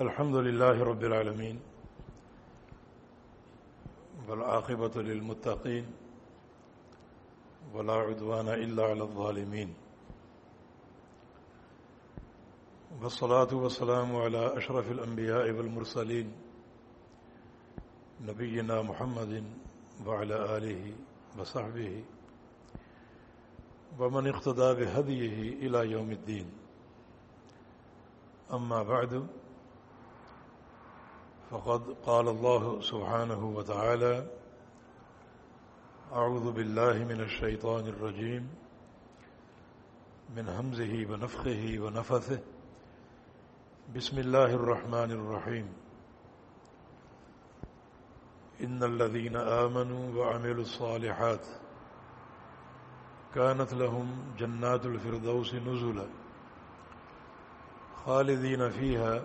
الحمد لله رب العالمين والعاقبة للمتقين ولا عدوان إلا على الظالمين والصلاة والسلام على أشرف الأنبياء والمرسلين نبينا محمد وعلى آله وصحبه ومن اقتدى بهديه إلى يوم الدين. أما بعد فقد قال الله سبحانه وتعالى أعوذ بالله من الشيطان الرجيم، من همزه ونفخه ونفثه. بسم الله الرحمن الرحيم. إن الذين آمنوا وعملوا الصالحات كانت لهم جنات الفردوس نزلا خالدين فيها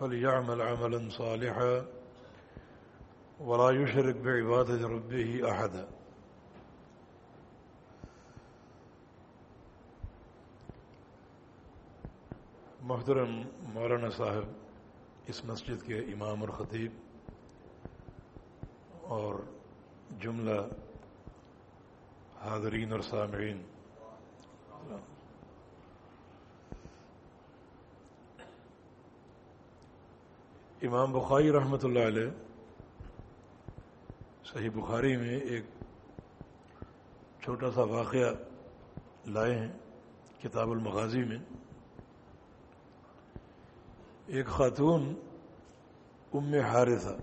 فليعمل عملا صالحا ولا يشرك بعبادة ربه أحدا. محترم مولانا صاحب، اس مسجد کے امام اور خطیب اور جملہ حاضرین اور سامعین امام بخاری رحمۃ اللہ علیہ، صحیح بخاری میں ایک چھوٹا سا واقعہ لائے ہیں کتاب المغازی میں۔ ایک خاتون ام حارثہ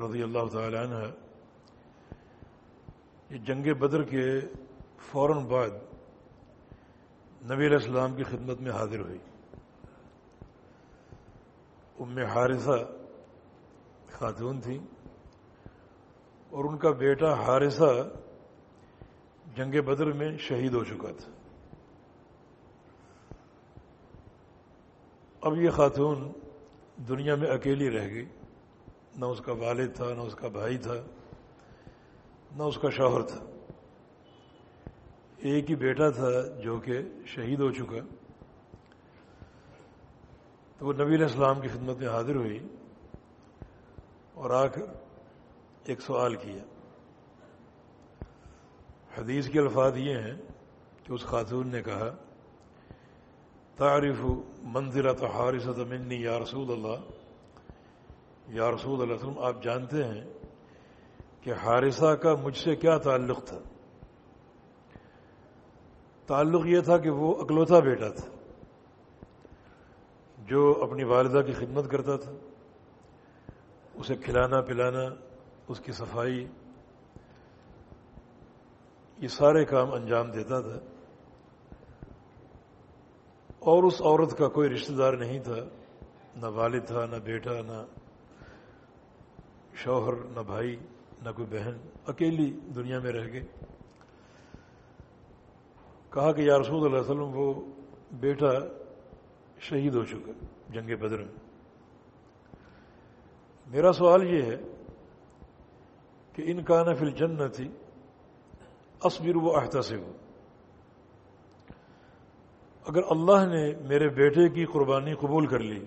رضی اللہ تعالی عنہ، یہ جنگ بدر کے فوراً بعد نبی علیہ السلام کی خدمت میں حاضر ہوئی۔ ام حارثہ خاتون تھی اور ان کا بیٹا حارثہ جنگ بدر میں شہید ہو چکا تھا۔ اب یہ خاتون دنیا میں اکیلی رہ گئی۔ نہ اس کا والد تھا، نہ اس کا بھائی تھا، نہ اس کا شوہر تھا۔ ایک ہی بیٹا تھا جو کہ شہید ہو چکا۔ تو وہ نبی علیہ السلام کی خدمت میں حاضر ہوئی اور آ کر ایک سوال کیا۔ حدیث کے الفاظ یہ ہیں کہ اس خاتون نے کہا تعریف منزلت حارثت منی یا رسول اللہ یا رسول اللہ وسلم، آپ جانتے ہیں کہ حارثہ کا مجھ سے کیا تعلق تھا؟ تعلق یہ تھا کہ وہ اکلوتا بیٹا تھا۔ جو اپنی والدہ کی خدمت کرتا تھا، اسے کھلانا پلانا، اس کی صفائی، یہ سارے کام انجام دیتا تھا۔ اور اس عورت کا کوئی رشتہ دار نہیں تھا، نہ والد تھا، نہ بیٹا، نہ شوہر، نہ بھائی، نہ کوئی بہن، اکیلی دنیا میں رہ گئے کہا کہ یا رسول اللہ علیہ وسلم، وہ بیٹا شہید ہو چکا جنگ بدر میں۔ میرا سوال یہ ہے کہ ان کا نفل جنت تھی اصبر و احتسب۔ ہو اگر اللہ نے میرے بیٹے کی قربانی قبول کر لی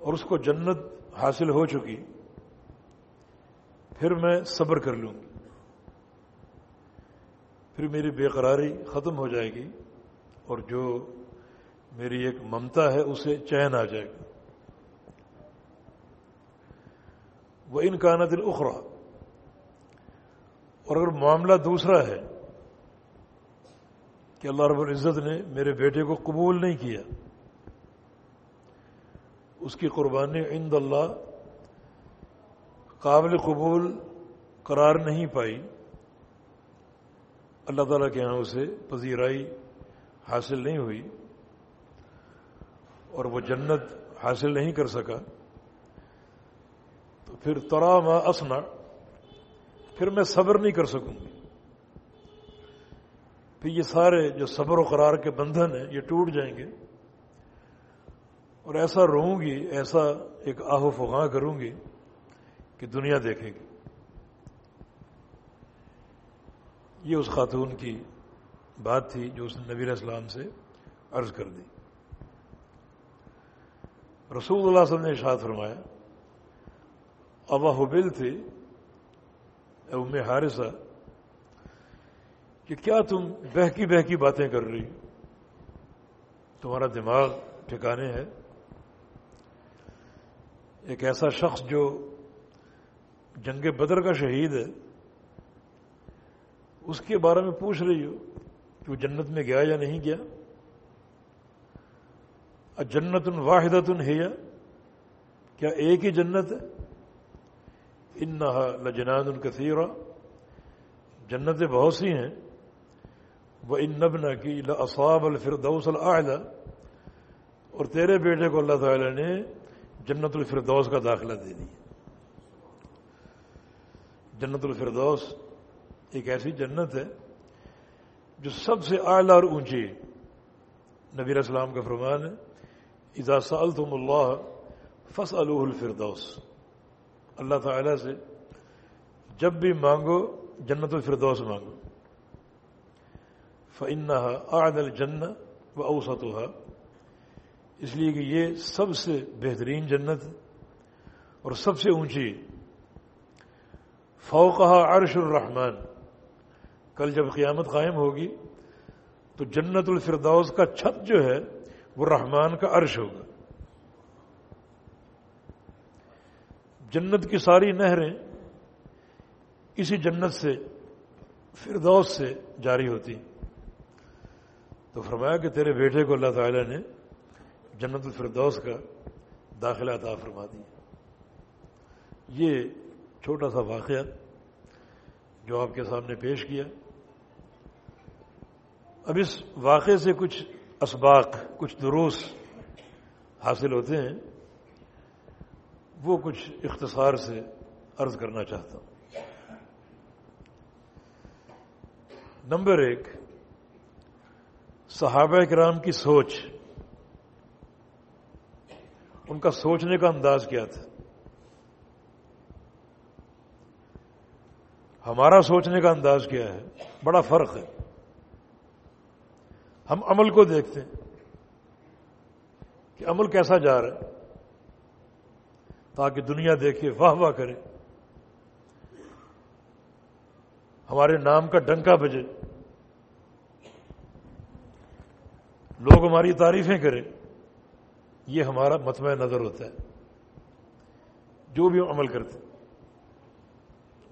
اور اس کو جنت حاصل ہو چکی، پھر میں صبر کر لوں گی۔ پھر میری بے قراری ختم ہو جائے گی۔ اور جو میری ایک ممتا ہے، اسے چین آ جائے گا وہ ان کا دل اخرا اور اگر معاملہ دوسرا ہے کہ اللہ رب العزت نے میرے بیٹے کو قبول نہیں کیا، اس کی قربانی عند اللہ قابل قبول قرار نہیں پائی، اللہ تعالیٰ کے یہاں اسے پذیرائی حاصل نہیں ہوئی اور وہ جنت حاصل نہیں کر سکا، تو پھر ترا ما اسنا پھر میں صبر نہیں کر سکوں گی۔ پھر یہ سارے جو صبر و قرار کے بندھن ہیں، یہ ٹوٹ جائیں گے۔ اور ایسا رہوں گی، ایسا ایک آہو فغاں کروں گی کہ دنیا دیکھے گی یہ اس خاتون کی بات تھی جو اس نے نبی اسلام سے عرض کر دی۔ رسول اللہ صلی اللہ علیہ وسلم نے اشاد فرمایا ابا حبل تھے ام حارثہ، کہ کیا تم بہکی بہکی باتیں کر رہی؟ تمہارا دماغ ٹھکانے ہے۔ ایک ایسا شخص جو جنگ بدر کا شہید ہے، اس کے بارے میں پوچھ رہی ہو۔ کہ وہ جنت میں گیا یا نہیں گیا؟ جنت واحدت ہے یا کیا ایک ہی جنت ہے؟ ان لجنان الکثیر جنتیں بہت سی ہیں۔ وہ ان نبنا کی اصاب الفردوس العدہ اور تیرے بیٹے کو اللہ تعالی نے جنت الفردوس کا داخلہ دے دیا۔ جنت الفردوس ایک ایسی جنت ہے جو سب سے اعلیٰ اور اونچی نبیر اسلام کا فرمان ہے، اذا سألتم اللہ فص الفردوس. اللہ تعالی سے، جب بھی مانگو جنت الفردوس مانگو۔ فنحا آد الجن و اوسطاً اس لیے کہ یہ سب سے بہترین جنت اور سب سے اونچی۔ فوقہ عرش الرحمن۔ کل جب قیامت قائم ہوگی تو جنت الفردوس کا چھت جو ہے وہ رحمان کا عرش ہوگا۔ جنت کی ساری نہریں اسی جنت سے، فردوس سے جاری ہوتی تو فرمایا کہ تیرے بیٹے کو اللہ تعالی نے جنت الفردوس کا داخلہ عطا فرما دیا۔ یہ چھوٹا سا واقعہ جو آپ کے سامنے پیش کیا۔ اب اس واقعے سے کچھ اسباق، کچھ دروس حاصل ہوتے ہیں، وہ کچھ اختصار سے عرض کرنا چاہتا ہوں۔ نمبر ایک، صحابہ کرام کی سوچ۔ ان کا سوچنے کا انداز کیا تھا؟ ہمارا سوچنے کا انداز کیا ہے؟ بڑا فرق ہے۔ ہم عمل کو دیکھتے ہیں کہ عمل کیسا جا رہا ہے، تاکہ دنیا دیکھے، واہ واہ کرے۔ ہمارے نام کا ڈنکا بجے۔ لوگ ہماری تعریفیں کریں۔ یہ ہمارا متمع نظر ہوتا ہے۔ جو بھی عمل کرتے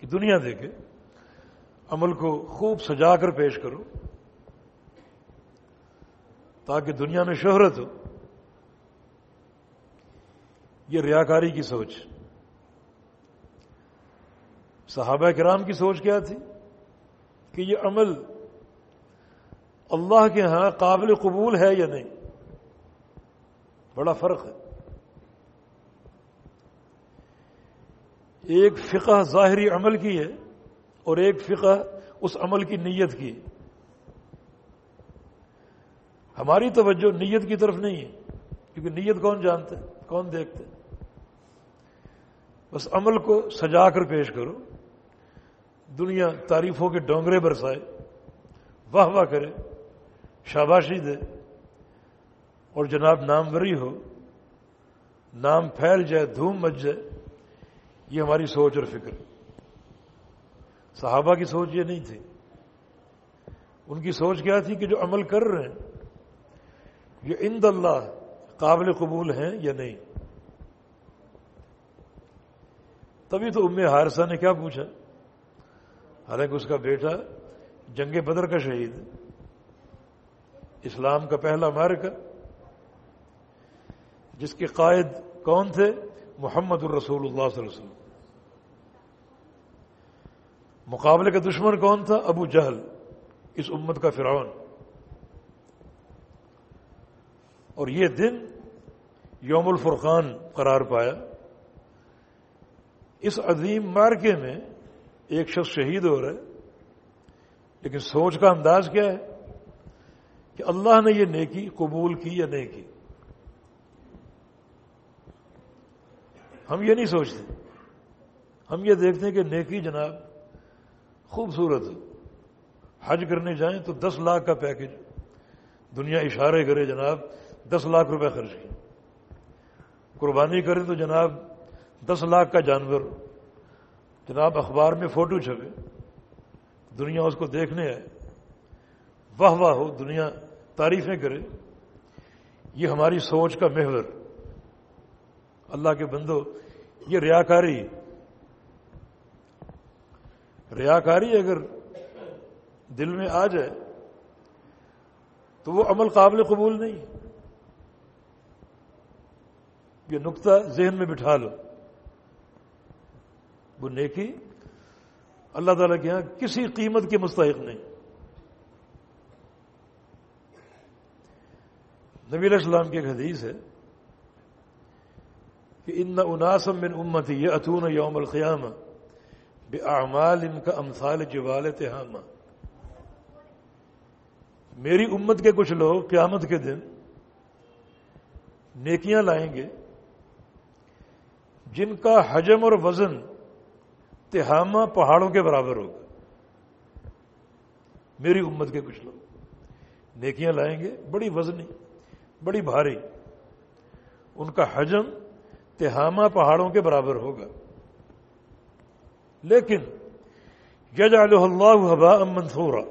کہ دنیا دیکھے، عمل کو خوب سجا کر پیش کرو۔ تاکہ دنیا میں شہرت ہو۔ یہ ریاکاری کی سوچ۔ صحابہ کرام کی سوچ کیا تھی؟ کہ یہ عمل اللہ کے ہاں قابل قبول ہے یا نہیں؟ بڑا فرق ہے۔ ایک فقہ ظاہری عمل کی ہے اور ایک فقہ اس عمل کی نیت کی ہماری توجہ نیت کی طرف نہیں ہے، کیونکہ نیت کون جانتا ہے، کون دیکھتے بس عمل کو سجا کر پیش کرو، دنیا تعریفوں کے ڈونگرے برسائے، واہ واہ کرے، شاباشی دے، اور جناب ناموری ہو، نام پھیل جائے، دھوم مچ جائے، یہ ہماری سوچ اور فکر۔ صحابہ کی سوچ یہ نہیں تھی۔ ان کی سوچ کیا تھی کہ جو عمل کر رہے ہیں یہ اند اللہ قابل قبول ہیں یا نہیں؟ تبھی تو ام حارثہ نے کیا پوچھا؟ حالانکہ اس کا بیٹا جنگ بدر کا شہید اسلام کا پہلا مارک جس کے قائد کون تھے؟ محمد الرسول اللہ صلی اللہ علیہ وسلم۔ مقابلے کا دشمن کون تھا؟ ابو جہل، اس امت کا فرعون۔ اور یہ دن یوم الفرقان قرار پایا۔ اس عظیم مارکے میں ایک شخص شہید ہو رہا ہے، لیکن سوچ کا انداز کیا ہے کہ اللہ نے یہ نیکی قبول کی یا نہیں کی۔ ہم یہ نہیں سوچتے، ہم یہ دیکھتے ہیں کہ نیکی جناب خوبصورت حج کرنے جائیں تو دس لاکھ کا پیکج دنیا اشارے کرے جناب دس لاکھ روپے خرچ کی قربانی کریں تو جناب دس لاکھ کا جانور۔ جناب اخبار میں فوٹو چھپے۔ دنیا اس کو دیکھنے آئے۔ واہ واہ ہو، دنیا تعریفیں کرے۔ یہ ہماری سوچ کا محور۔ اللہ کے بندو، یہ ریاکاری۔ ریاکاری اگر دل میں آ جائے تو وہ عمل قابل قبول نہیں۔ یہ نقطہ ذہن میں بٹھا لو۔ وہ نیکی اللہ تعالیٰ کے یہاں کسی قیمت کے مستحق نہیں۔ نبی علیہ السلام کی ایک حدیث ہے کہ ان اناسم من امتی یہ اتون یوم القیام بے اعمال ان کا امثال جوال تہامہ میری امت کے کچھ لوگ قیامت کے دن نیکیاں لائیں گے جن کا حجم اور وزن تہامہ پہاڑوں کے برابر ہوگا۔ میری امت کے کچھ لوگ نیکیاں لائیں گے، بڑی وزنی، بڑی بھاری۔ ان کا حجم تہامہ پہاڑوں کے برابر ہوگا۔ لیکن یج اللہ حبا منصورا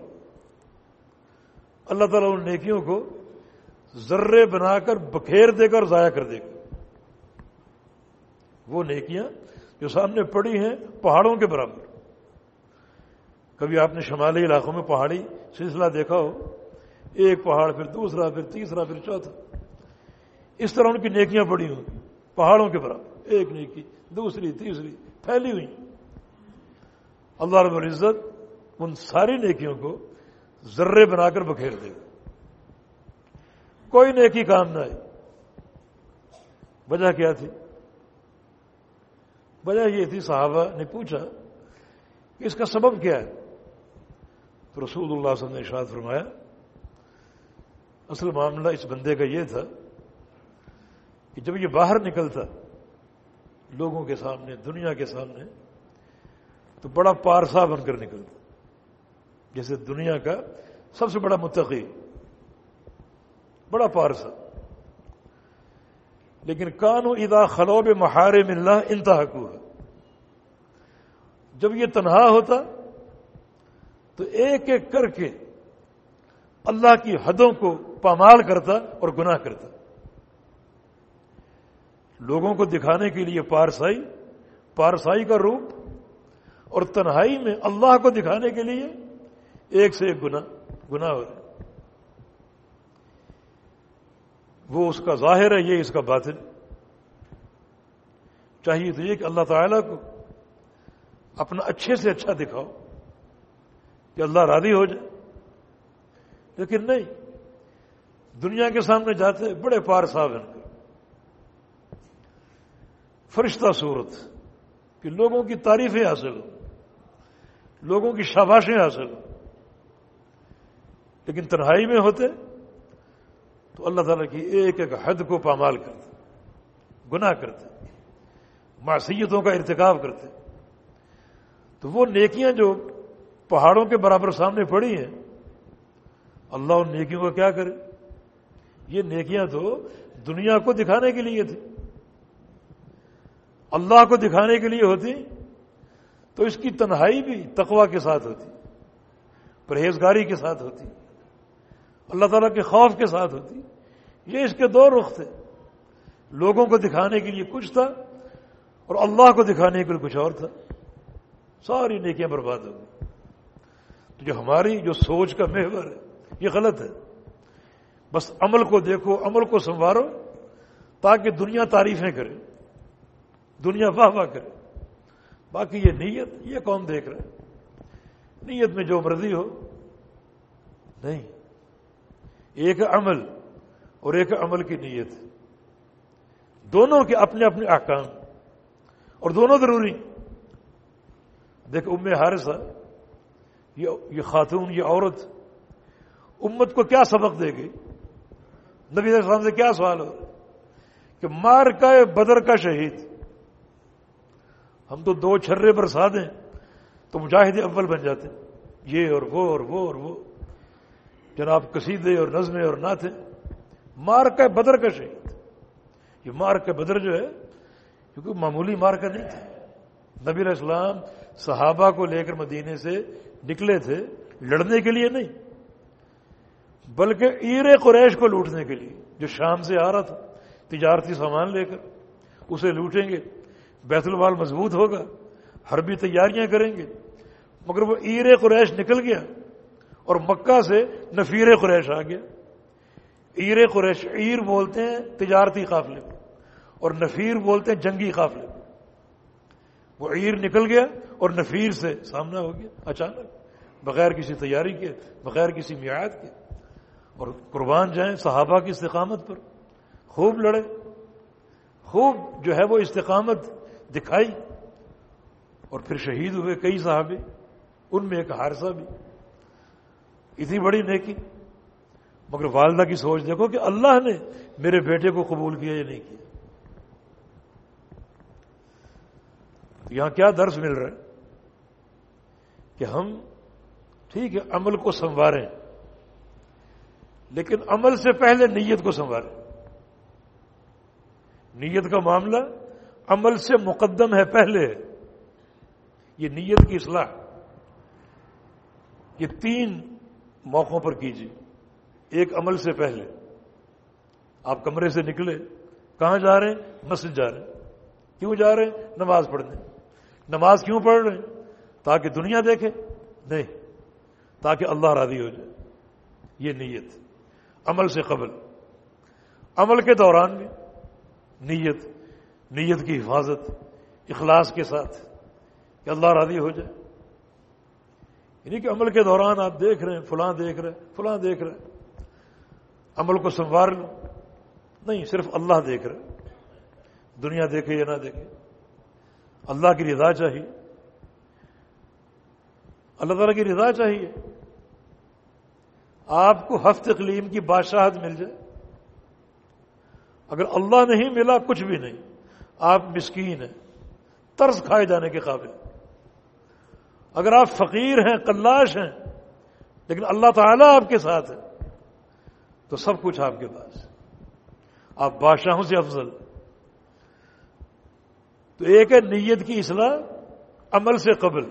اللہ تعالیٰ ان نیکیوں کو ذرے بنا کر بکھیر دے کر ضائع کر دے گا۔ وہ نیکیاں جو سامنے پڑی ہیں پہاڑوں کے برابر۔ کبھی آپ نے شمالی علاقوں میں پہاڑی سلسلہ دیکھا ہو، ایک پہاڑ پھر دوسرا، پھر تیسرا، پھر چوتھا۔ اس طرح ان کی نیکیاں پڑی ہوں، پہاڑوں کے برابر۔ ایک نیکی، دوسری، تیسری، پھیلی ہوئی۔ اللہ رب العزت ان ساری نیکیوں کو ذرے بنا کر بکھیر دے۔ گا کوئی نیکی کام نہ آئے وجہ کیا تھی؟ وجہ یہ تھی صحابہ نے پوچھا کہ اس کا سبب کیا ہے؟ تو رسول اللہ صلی اللہ علیہ وسلم نے اشاد فرمایا، اصل معاملہ اس بندے کا یہ تھا کہ جب یہ باہر نکلتا لوگوں کے سامنے، دنیا کے سامنے، تو بڑا پارسا بن کر نکلتا، جیسے دنیا کا سب سے بڑا متقی، بڑا پارسا۔ لیکن کانو ادا خلوب مہار ملنا انتہا کو ہے جب یہ تنہا ہوتا تو ایک ایک کر کے اللہ کی حدوں کو پامال کرتا اور گناہ کرتا. لوگوں کو دکھانے کے لیے پارسائی پارسائی کا روپ اور تنہائی میں اللہ کو دکھانے کے لیے ایک سے ایک گنا گنا ہو رہا وہ اس کا ظاہر ہے، یہ اس کا باطن۔ چاہیے تو یہ کہ اللہ تعالیٰ کو اپنا اچھے سے اچھا دکھاؤ، کہ اللہ راضی ہو جائے۔ لیکن نہیں، دنیا کے سامنے جاتے بڑے پار صاحب ہیں۔ فرشتہ صورت، کہ لوگوں کی تعریفیں حاصل ہو لوگوں کی شاباشیں حاصل ہو لیکن تنہائی میں ہوتے تو اللہ تعالیٰ کی ایک ایک حد کو پامال کرتے گناہ کرتے معصیتوں کا ارتکاب کرتے تو وہ نیکیاں جو پہاڑوں کے برابر سامنے پڑی ہیں، اللہ ان نیکیوں کو کیا کرے؟ یہ نیکیاں تو دنیا کو دکھانے کے لیے تھی اللہ کو دکھانے کے لیے ہوتی، تو اس کی تنہائی بھی تقوا کے ساتھ ہوتی، پرہیزگاری کے ساتھ ہوتی۔ اللہ تعالیٰ کے خوف کے ساتھ ہوتی۔ یہ اس کے دو رخ تھے۔ لوگوں کو دکھانے کے لیے کچھ تھا اور اللہ کو دکھانے کے لیے کچھ اور تھا۔ ساری نیکیاں برباد ہو گئی۔ تو جو ہماری جو سوچ کا محور ہے، یہ غلط ہے۔ بس عمل کو دیکھو، عمل کو سنوارو تاکہ دنیا تعریفیں کرے، دنیا واہ واہ کرے۔ باقی یہ نیت، یہ کون دیکھ رہا ہے؟ نیت میں جو مرضی ہو۔ نہیں۔ ایک عمل اور ایک عمل کی نیت۔ دونوں کے اپنے اپنے احکام اور دونوں ضروری۔ دیکھ، ام حارثہ، یہ خاتون، یہ عورت امت کو کیا سبق دے گئی؟ نبی علیہ السلام سے کیا سوال ہو؟ کہ مار کا بدر کا شہید؟ ہم تو دو چھرے برسا دیں تو مجاہد اول بن جاتے یہ اور وہ اور وہ اور وہ۔ جناب قصیدے اور نظمیں اور نعتیں مار کا بدر کا شہید۔ یہ مار کا بدر جو ہے کیونکہ معمولی مار کا نہیں تھا نبی علیہ السلام صحابہ کو لے کر مدینے سے نکلے تھے لڑنے کے لیے نہیں، بلکہ عیر قریش کو لوٹنے کے لیے، جو شام سے آ رہا تھا، تجارتی سامان لے کر۔ اسے لوٹیں گے، بیت المال مضبوط ہوگا، حربی تیاریاں کریں گے۔ مگر وہ عیر قریش نکل گیا۔ اور مکہ سے نفیر قریش آ گیا عیر قریش عیر بولتے ہیں تجارتی قافلے اور نفیر بولتے ہیں جنگی قافلے وہ عیر نکل گیا اور نفیر سے سامنا ہو گیا۔ اچانک بغیر کسی تیاری کے، بغیر کسی میعاد کے۔ اور قربان جائیں صحابہ کی استقامت پر۔ خوب لڑے۔ خوب جو ہے وہ استقامت دکھائی۔ اور پھر شہید ہوئے کئی صحابے، ان میں ایک حادثہ بھی۔ اتنی بڑی نیکی۔ مگر والدہ کی سوچ دیکھو کہ اللہ نے میرے بیٹے کو قبول کیا یا نہیں کیا۔ یہاں کیا درس مل رہا ہے؟ کہ ہم ٹھیک ہے، عمل کو سنواریں، لیکن عمل سے پہلے نیت کو سنواریں۔ نیت کا معاملہ عمل سے مقدم ہے پہلے۔ یہ نیت کی اصلاح۔ یہ تین موقعوں پر کیجیے۔ ایک عمل سے پہلے آپ کمرے سے نکلے، کہاں جا رہے؟ ہیں مسجد جا رہے۔ ہیں کیوں جا رہے؟ ہیں نماز پڑھنے۔ نماز کیوں پڑھ رہے؟ ہیں تاکہ دنیا دیکھے۔ نہیں، تاکہ اللہ راضی ہو جائے۔ یہ نیت۔ عمل سے قبل۔ عمل کے دوران بھی نیت نیت کی حفاظت، اخلاص کے ساتھ کہ اللہ راضی ہو جائے۔ یعنی کہ عمل کے دوران آپ دیکھ رہے ہیں، فلاں دیکھ رہے ہیں، فلاں دیکھ رہے ہیں۔ عمل کو سنوار لو نہیں، صرف اللہ دیکھ رہے دنیا دیکھے یا نہ دیکھے۔ اللہ کی رضا چاہیے۔ اللہ تعالیٰ کی رضا چاہیے۔ آپ کو ہفت اقلیم کی بادشاہت مل جائے۔ اگر اللہ نہیں ملا، کچھ بھی نہیں۔ آپ مسکین ہیں۔ طرز کھائے جانے کے قابل اگر آپ فقیر ہیں کلاش ہیں، لیکن اللہ تعالیٰ آپ کے ساتھ ہے تو سب کچھ آپ کے پاس آپ بادشاہوں سے افضل۔ تو ایک ہے نیت کی اصلاح، عمل سے قبل۔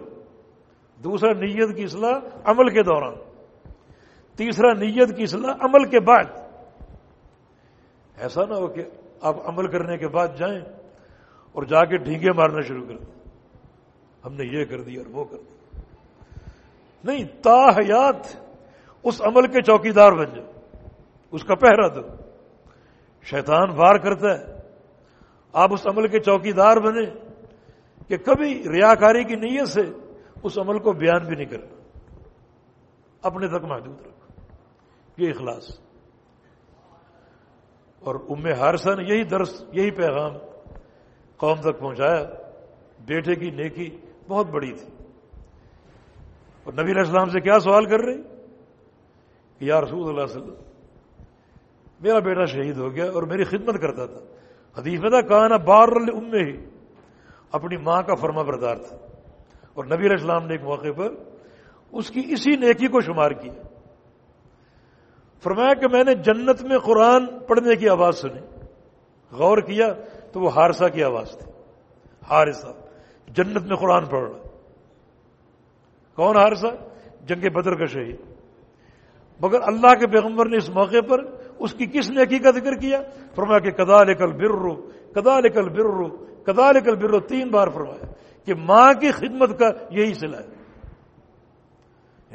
دوسرا نیت کی اصلاح، عمل کے دوران۔ تیسرا نیت کی اصلاح، عمل کے بعد۔ ایسا نہ ہو کہ آپ عمل کرنے کے بعد جائیں اور جا کے ڈھینگے مارنا شروع کر دیں۔ ہم نے یہ کر دیا اور وہ کر دیا۔ نہیں تاحیات اس عمل کے چوکیدار بن جائے، اس کا پہرا دو۔ شیطان وار کرتا ہے، آپ اس عمل کے چوکیدار بنے کہ کبھی ریاکاری کی نیت سے اس عمل کو بیان بھی نہیں کرنا۔ اپنے تک محدود رکھو۔ یہ اخلاص۔ اور ام ہارسا نے یہی درس، یہی پیغام قوم تک پہنچایا۔ بیٹے کی نیکی بہت بڑی تھی۔ اور نبی علیہ السلام سے کیا سوال کر رہے یا رسول اللہ صلی اللہ علیہ وسلم، میرا بیٹا شہید ہو گیا اور میری خدمت کرتا تھا۔ حدیث میں تھا کہنا بار ام ہی اپنی ماں کا فرما بردار تھا۔ اور نبی علیہ السلام نے ایک موقع پر اس کی اسی نیکی کو شمار کیا۔ فرمایا کہ میں نے جنت میں قرآن پڑھنے کی آواز سنی۔ غور کیا تو وہ ہارسا کی آواز تھی۔ ہارسا جنت میں قرآن پڑھ رہا۔ کون ہارسا جنگ بدر کا شہید۔ مگر اللہ کے پیغمبر نے اس موقع پر اس کی کس نیکی کا ذکر کیا؟ فرمایا کہ کدا لکل برو کدا لکل برو کدا لکل برو تین بار فرمایا کہ ماں کی خدمت کا یہی سلا ہے۔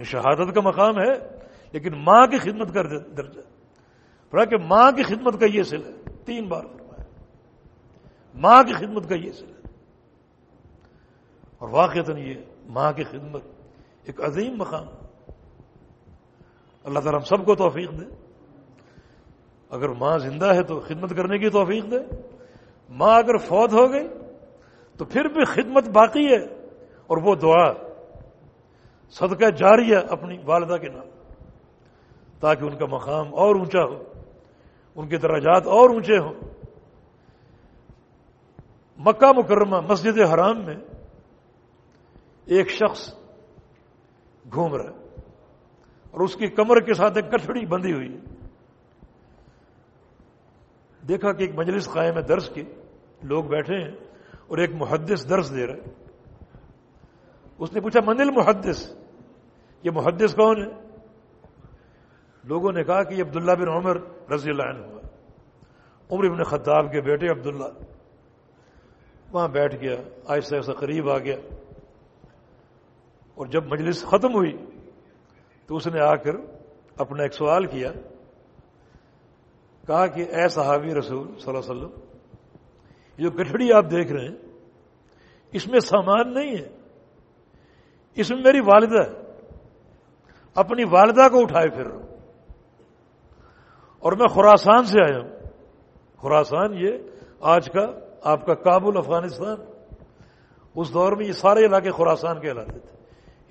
شہادت کا مقام ہے، لیکن ماں کی خدمت کا درجہ۔ فرمایا کہ ماں کی خدمت کا یہ سلا ہے۔ تین بار فرمایا۔ ماں کی خدمت کا یہ سلا ہے۔ اور واقع یہ ماں کی خدمت ایک عظیم مقام۔ اللہ تعالیٰ ہم سب کو توفیق دے۔ اگر ماں زندہ ہے تو خدمت کرنے کی توفیق دے۔ ماں اگر فوت ہو گئی تو پھر بھی خدمت باقی ہے۔ اور وہ دعا، صدقہ جاری ہے اپنی والدہ کے نام۔ تاکہ ان کا مقام اور اونچا ہو، ان کے درجات اور اونچے ہوں۔ مکہ مکرمہ مسجد حرام میں ایک شخص گھوم رہا ہے اور اس کی کمر کے ساتھ ایک کٹڑی بندھی ہوئی ہے۔ دیکھا کہ ایک مجلس قائم ہے درس کی، لوگ بیٹھے ہیں اور ایک محدث درس دے رہا ہے۔ اس نے پوچھا منل محدث یہ محدث کون ہے؟ لوگوں نے کہا کہ یہ عبداللہ بن عمر رضی اللہ عنہ ہوا عمر ابن خطاب کے بیٹے عبداللہ۔ وہاں بیٹھ گیا، آہستہ آہستہ قریب آ گیا۔ اور جب مجلس ختم ہوئی تو اس نے آ کر اپنا ایک سوال کیا، کہا کہ اے صحابی رسول صلی اللہ علیہ وسلم جو گٹھڑی آپ دیکھ رہے ہیں، اس میں سامان نہیں ہے، اس میں میری والدہ اپنی والدہ کو اٹھائے پھر اور میں خوراسان سے آیا ہوں۔ خوراسان یہ آج کا آپ کا کابل، افغانستان۔ اس دور میں یہ سارے علاقے خوراسان کے علاقے تھے۔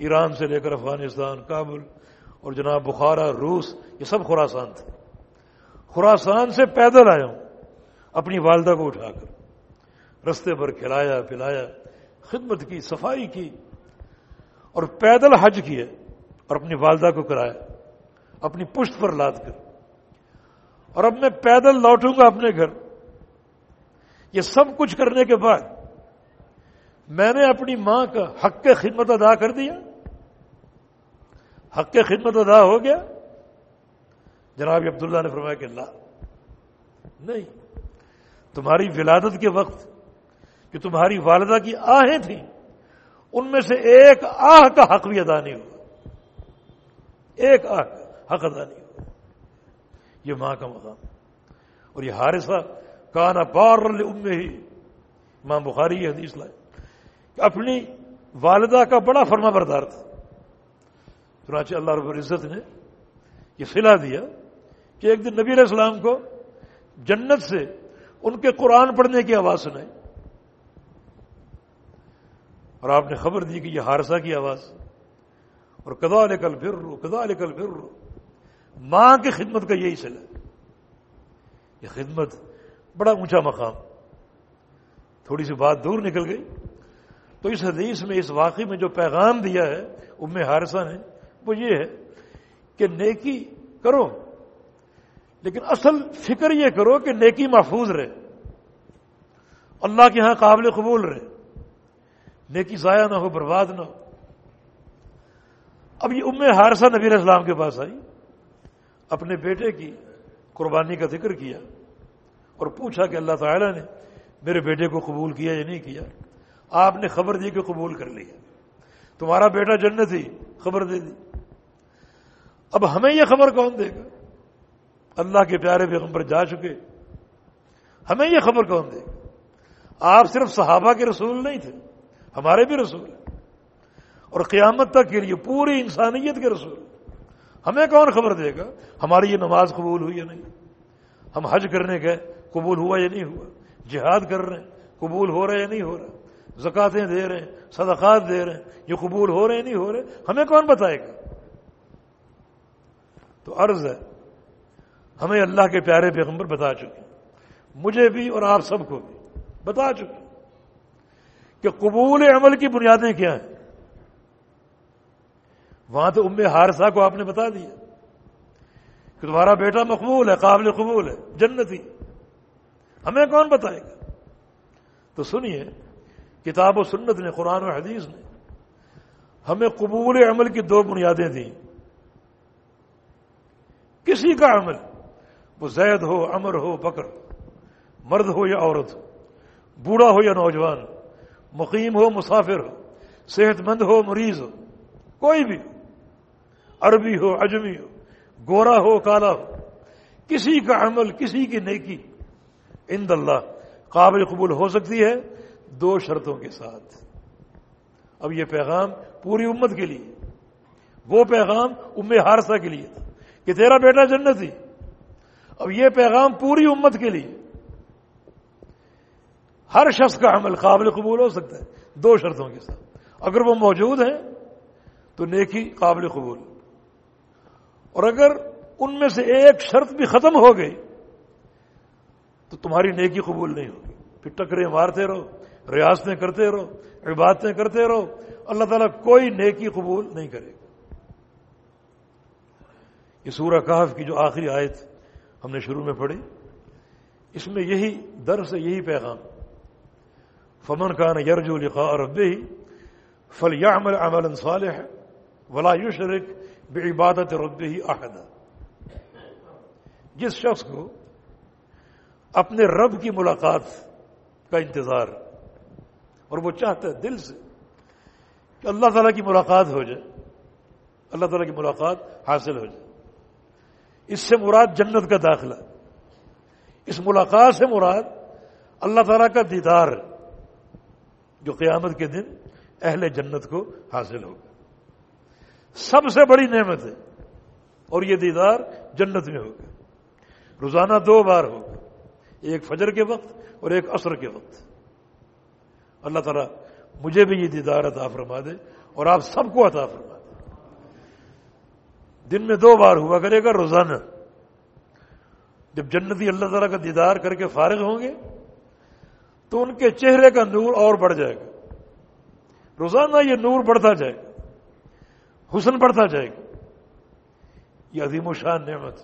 ایران سے لے کر افغانستان، کابل اور جناب بخارا، روس، یہ سب خوراسان تھے۔ خوراسان سے پیدل آیا ہوں، اپنی والدہ کو اٹھا کر۔ رستے پر کھلایا، پلایا، خدمت کی، صفائی کی، اور پیدل حج کیے اور اپنی والدہ کو کرایا، اپنی پشت پر لاد کر۔ اور اب میں پیدل لوٹوں گا اپنے گھر۔ یہ سب کچھ کرنے کے بعد میں نے اپنی ماں کا حق کے خدمت ادا کر دیا۔ حق کے خدمت ادا ہو گیا؟ جناب عبداللہ نے فرمایا کہ اللہ نہیں۔ تمہاری ولادت کے وقت کہ تمہاری والدہ کی آہیں تھیں، ان میں سے ایک آہ کا حق بھی ادا نہیں ہوا۔ ایک آہ کا حق ادا نہیں ہوا۔ یہ ماں کا مقام۔ اور یہ حارثہ کانا بار ام ہی ماں بخاری حدیث لائے کہ اپنی والدہ کا بڑا فرما بردار تھا۔ چنانچہ اللہ رب العزت نے یہ سلا دیا کہ ایک دن نبی علیہ السلام کو جنت سے ان کے قرآن پڑھنے کی آواز سنائی اور آپ نے خبر دی کہ یہ ہارسا کی آواز اور کدا نکل پھر رو کدا نکل پھر رو ماں کی خدمت کا یہی سلا یہ خدمت بڑا اونچا مقام۔ تھوڑی سی بات دور نکل گئی۔ تو اس حدیث میں، اس واقعے میں جو پیغام دیا ہے، ام حارثہ نے وہ یہ ہے کہ نیکی کرو، لیکن اصل فکر یہ کرو کہ نیکی محفوظ رہے، اللہ کے ہاں قابل قبول رہے، نیکی ضائع نہ ہو، برباد نہ ہو۔ اب یہ ام حارثہ نبی اسلام کے پاس آئی، اپنے بیٹے کی قربانی کا ذکر کیا اور پوچھا کہ اللہ تعالی نے میرے بیٹے کو قبول کیا یا نہیں کیا؟ آپ نے خبر دی کہ قبول کر لیا تمہارا بیٹا جنت ہی خبر دے دی۔ اب ہمیں یہ خبر کون دے گا؟ اللہ کے پیارے پیغمبر جا چکے۔ ہمیں یہ خبر کون دے گا؟ آپ صرف صحابہ کے رسول نہیں تھے، ہمارے بھی رسول ہیں۔ اور قیامت تک کے لیے پوری انسانیت کے رسول ہمیں کون خبر دے گا؟ ہماری یہ نماز قبول ہوئی یا نہیں؟ ہم حج کرنے گئے، قبول ہوا یا نہیں ہوا؟ جہاد کر رہے ہیں، قبول ہو رہے یا نہیں ہو رہا؟ زکاتیں دے رہے ہیں، صدقات دے رہے ہیں، یہ قبول ہو رہے ہیں نہیں ہو رہے ہمیں کون بتائے گا؟ تو عرض ہے، ہمیں اللہ کے پیارے پیغمبر بتا چکے مجھے بھی اور آپ سب کو بھی بتا چکے کہ قبول عمل کی بنیادیں کیا ہیں۔ وہاں تو ام ہارسا کو آپ نے بتا دیا کہ تمہارا بیٹا مقبول ہے، قابل قبول ہے، جنتی۔ ہمیں کون بتائے گا؟ تو سنیے، کتاب و سنت نے، قرآن و حدیث نے ہمیں قبول عمل کی دو بنیادیں دیں۔ کسی کا عمل؟ وہ زید ہو امر ہو، بکر، مرد ہو یا عورت ہو بوڑھا ہو یا نوجوان، مقیم ہو، مسافر ہو صحت مند ہو، مریض ہو، کوئی بھی عربی ہو اجمی ہو، گورا ہو، کالا ہو، کسی کا عمل، کسی کی نیکی اند اللہ قابل قبول ہو سکتی ہے دو شرطوں کے ساتھ۔ اب یہ پیغام پوری امت کے لیے، وہ پیغام ام ہارسہ کے لیے تھا۔ کہ تیرا بیٹا جنت ہی اب یہ پیغام پوری امت کے لیے۔ ہر شخص کا عمل قابل قبول ہو سکتا ہے، دو شرطوں کے ساتھ۔ اگر وہ موجود ہیں تو نیکی قابل قبول۔ اور اگر ان میں سے ایک شرط بھی ختم ہو گئی تو تمہاری نیکی قبول نہیں ہوگی۔ پھر ٹکرے مارتے رہو، ریاستیں کرتے رہو، عبادتیں کرتے رہو۔ اللہ تعالیٰ کوئی نیکی قبول نہیں کرے گا۔ یہ سورہ کہف کی جو آخری آیت ہم نے شروع میں پڑھی، اس میں یہی در سے یہی پیغام، فمن کا نا یرج لقاء ربه فليعمل عملا صالحا ولا يشرك بعبادت ربه احدا۔ جس شخص کو اپنے رب کی ملاقات کا انتظار، اور وہ چاہتا ہے دل سے کہ اللہ تعالیٰ کی ملاقات ہو جائے، اللہ تعالیٰ کی ملاقات حاصل ہو جائے۔ اس سے مراد جنت کا داخلہ اس ملاقات سے مراد اللہ تعالیٰ کا دیدار جو قیامت کے دن اہل جنت کو حاصل ہوگا۔ سب سے بڑی نعمت ہے، اور یہ دیدار جنت میں ہوگا۔ روزانہ دو بار ہوگا، ایک فجر کے وقت اور ایک عصر کے وقت۔ اللہ تعالیٰ مجھے بھی یہ دیدار عطا فرما دے اور آپ سب کو عطا فرما دے۔ دن میں دو بار ہوا کرے گا روزانہ۔ جب جنتی اللہ تعالیٰ کا دیدار کر کے فارغ ہوں گے، تو ان کے چہرے کا نور اور بڑھ جائے گا۔ روزانہ یہ نور بڑھتا جائے گا، حسن بڑھتا جائے گا۔ یہ عظیم و شان نعمت۔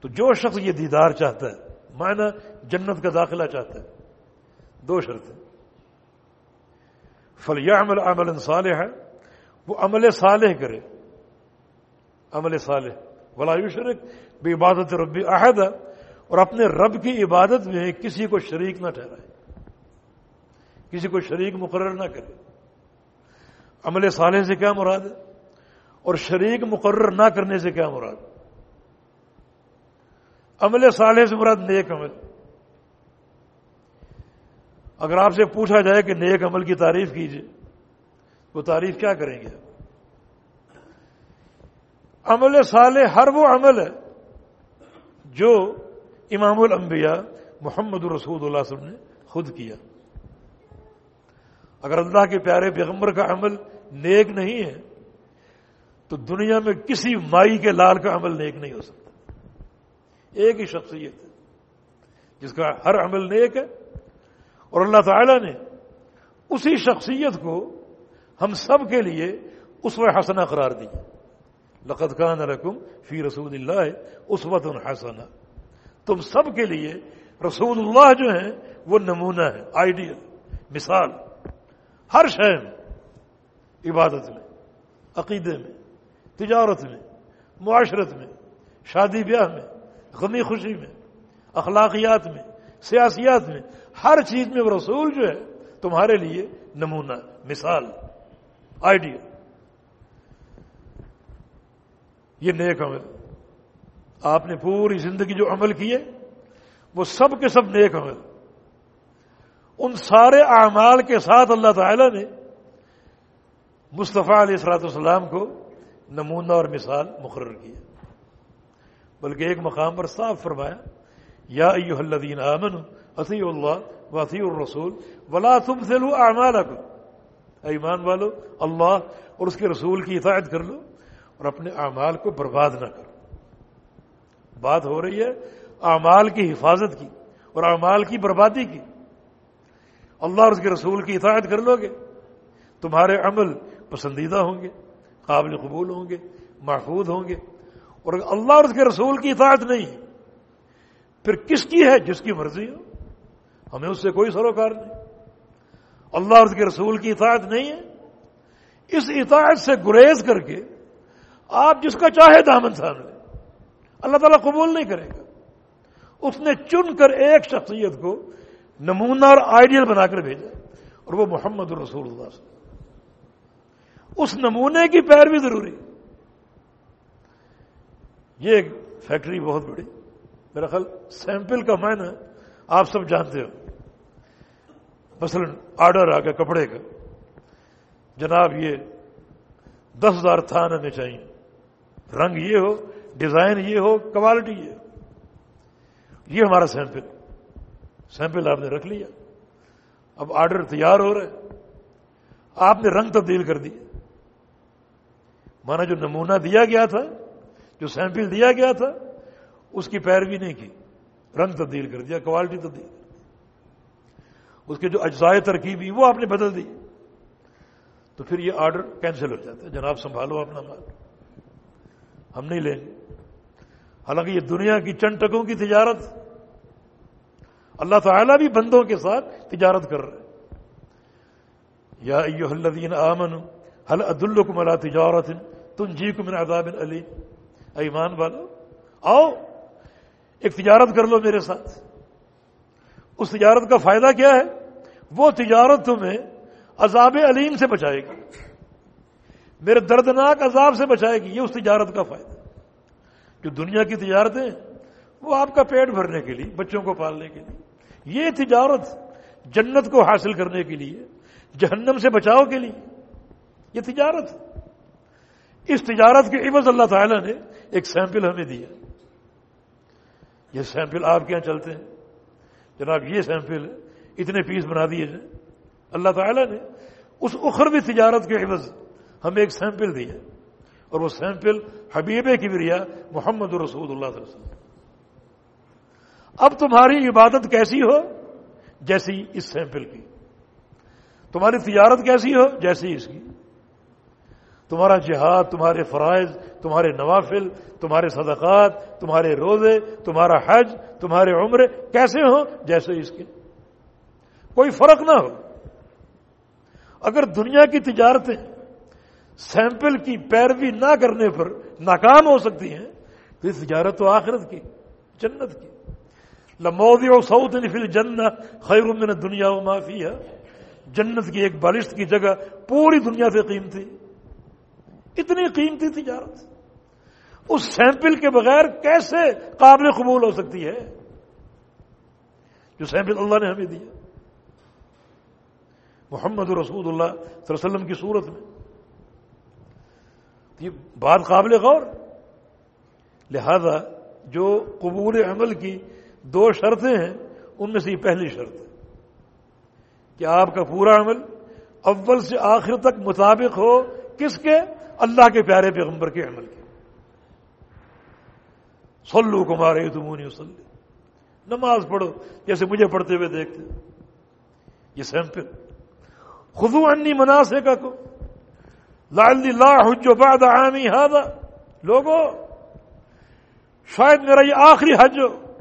تو جو شخص یہ دیدار چاہتا ہے، معنی جنت کا داخلہ چاہتا ہے، دو شرطیں فلیا عمل عمل صالح ہے وہ عمل صالح کرے۔ عمل صالح۔ ولا شرک بے عبادت ربی عہد اور اپنے رب کی عبادت میں کسی کو شریک نہ ٹھہرائے۔ کسی کو شریک مقرر نہ کرے۔ عمل صالح سے کیا مراد ہے؟ اور شریک مقرر نہ کرنے سے کیا مراد؟ عمل صالح سے مراد نیک عمل۔ اگر آپ سے پوچھا جائے کہ نیک عمل کی تعریف کیجیے وہ تعریف کیا کریں گے؟ عمل صالح، ہر وہ عمل ہے جو امام الانبیاء محمد رسول اللہ صلی اللہ علیہ وسلم نے خود کیا۔ اگر اللہ کے پیارے پیغمبر کا عمل نیک نہیں ہے، تو دنیا میں کسی مائی کے لال کا عمل نیک نہیں ہو سکتا۔ ایک ہی شخصیت ہے، جس کا ہر عمل نیک ہے، اور اللہ تعالی نے اسی شخصیت کو ہم سب کے لیے اس و حسنا قرار دی لقت کان رقم فی رسول اللہ اس وقت تم سب کے لیے رسول اللہ جو ہیں وہ نمونہ ہے آئیڈیل مثال۔ ہر شہر میں، عبادت میں، عقیدے میں، تجارت میں، معاشرت میں، شادی بیاہ میں، غمی خوشی میں، اخلاقیات میں، سیاسیات میں، ہر چیز میں وہ رسول جو ہے تمہارے لیے نمونہ، مثال آئیڈیا یہ نیک عمل۔ آپ نے پوری زندگی جو عمل کیے وہ سب کے سب نیک عمل۔ ان سارے اعمال کے ساتھ اللہ تعالی نے مصطفیٰ علیہ السلاۃ والسلام کو نمونہ اور مثال مقرر کیا بلکہ ایک مقام پر صاف فرمایا، یا ایوہ الذین آمنوا اطیع اللہ و اطیع الرسول ولا تبذلوا اعمالکم۔ ایمان والو، اللہ اور اس کے رسول کی اطاعت کر لو۔ اور اپنے اعمال کو برباد نہ کرو۔ بات ہو رہی ہے، اعمال کی حفاظت کی اور اعمال کی بربادی کی۔ اللہ اور اس کے رسول کی اطاعت کر لو گے۔ تمہارے عمل پسندیدہ ہوں گے، قابل قبول ہوں گے، محفوظ ہوں گے۔ اور اللہ اور اس کے رسول کی اطاعت نہیں، پھر کس کی ہے؟ جس کی مرضی ہو۔ ہمیں اس سے کوئی سروکار نہیں۔ اللہ اور اس کے رسول کی اطاعت نہیں ہے۔ اس اطاعت سے گریز کر کے آپ جس کا چاہے دامن سان لیں۔ اللہ تعالیٰ قبول نہیں کرے گا۔ اس نے چن کر ایک شخصیت کو نمونہ اور آئیڈیل بنا کر بھیجا اور وہ محمد رسول اللہ سے اس نمونے کی پیروی ضروری۔ یہ ایک فیکٹری بہت بڑی۔ میرا خیال سیمپل کا معنی آپ سب جانتے ہو۔ مثلا آرڈر آ گیا کپڑے کا۔ جناب یہ دس ہزار تھان ہمیں چاہیے۔ رنگ یہ ہو، ڈیزائن یہ ہو کوالٹی یہ یہ ہمارا سیمپل سیمپل آپ نے رکھ لیا۔ اب آرڈر تیار ہو رہے آپ نے رنگ تبدیل کر دیا۔ مانا جو نمونہ دیا گیا تھا، جو سیمپل دیا گیا تھا، اس کی پیروی نہیں کی۔ رنگ تبدیل کر دیا کوالٹی تبدیل کر دی اس کے جو اجزائے ترکیبی وہ آپ نے بدل دی۔ تو پھر یہ آرڈر کینسل ہو جاتا ہے۔ جناب، سنبھالو اپنا مال۔ ہم نہیں لیں گے حالانکہ یہ دنیا کی چند ٹکوں کی تجارت اللہ تعالیٰ بھی بندوں کے ساتھ تجارت کر رہے یا ایو الذین آمن حل عدالکم اللہ تجارت تم جی من عذاب علی ایمان والو، آؤ، ایک تجارت کر لو میرے ساتھ۔ اس تجارت کا فائدہ کیا ہے؟ وہ تجارت تمہیں عذاب علیم سے بچائے گی میرے دردناک عذاب سے بچائے گی، یہ اس تجارت کا فائدہ جو دنیا کی تجارتیں، وہ آپ کا پیٹ بھرنے کے لیے، بچوں کو پالنے کے لیے۔ یہ تجارت جنت کو حاصل کرنے کے لیے، جہنم سے بچاؤ کے لیے، یہ تجارت اس تجارت کے عوض اللہ تعالیٰ نے ایک سیمپل ہمیں دیا۔ یہ سیمپل آپ کے یہاں چلتے ہیں۔ جناب، یہ سیمپل اتنے پیس بنا دیے جائیں اللہ تعالیٰ نے اس اخروی تجارت کے عوض ہمیں ایک سیمپل دیا اور وہ سیمپل حبیب کی محمد رسول اللہ صلی اللہ علیہ وسلم۔ اب تمہاری عبادت کیسی ہو؟ جیسی اس سیمپل کی۔ تمہاری تجارت کیسی ہو؟ جیسی اس کی۔ تمہارا جہاد، تمہارے فرائض، تمہارے نوافل، تمہارے صدقات، تمہارے روزے، تمہارا حج، تمہارے عمر کیسے ہوں؟ جیسے اس کے۔ کوئی فرق نہ ہو۔ اگر دنیا کی تجارتیں سیمپل کی پیروی نہ کرنے پر ناکام ہو سکتی ہیں، تو اس تجارت تو آخرت کی، جنت کی۔ لمودی و سعود نفل جنت خیر من دنیا و معافی ہے جنت کی ایک بالشت کی جگہ پوری دنیا سے قیمتی۔ اتنی قیمتی تجارت۔ اس سیمپل کے بغیر کیسے قابل قبول ہو سکتی ہے؟ جو سیمپل اللہ نے ہمیں دیا۔ محمد رسول اللہ صلی اللہ علیہ وسلم کی صورت میں۔ یہ بات قابل غور۔ لہذا جو قبول عمل کی دو شرطیں ہیں، ان میں سے یہ پہلی شرط ہے کہ آپ کا پورا عمل اول سے آخر تک مطابق ہو کس کے؟ اللہ کے پیارے پیغمبر کے عمل کے۔ سلو کمارے تمونی وسلی نماز پڑھو، جیسے مجھے پڑھتے ہوئے دیکھتے۔ یہ سیمپل خدو انی مناسے کا کو لال حجو بعد عامی ہادا. لوگوں شاید میرا یہ آخری حج ہو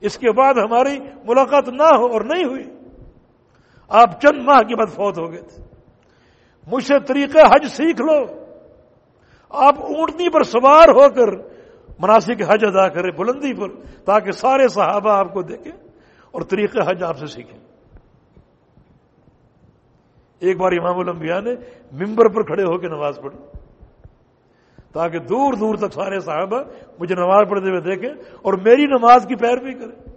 اس کے بعد ہماری ملاقات نہ ہو اور نہیں ہوئی۔ آپ چند ماہ کے بعد فوت ہو گئے تھے۔ مجھ سے طریقے حج سیکھ لو۔ آپ اونٹنی پر سوار ہو کر مناسب حج ادا کریں بلندی پر تاکہ سارے صحابہ آپ کو دیکھیں اور طریقے حج آپ سے سیکھیں۔ ایک بار امام الانبیاء نے ممبر پر کھڑے ہو کے نماز پڑھی۔ تاکہ دور دور تک سارے صحابہ مجھے نماز پڑھتے ہوئے دیکھیں اور میری نماز کی پیروی کریں۔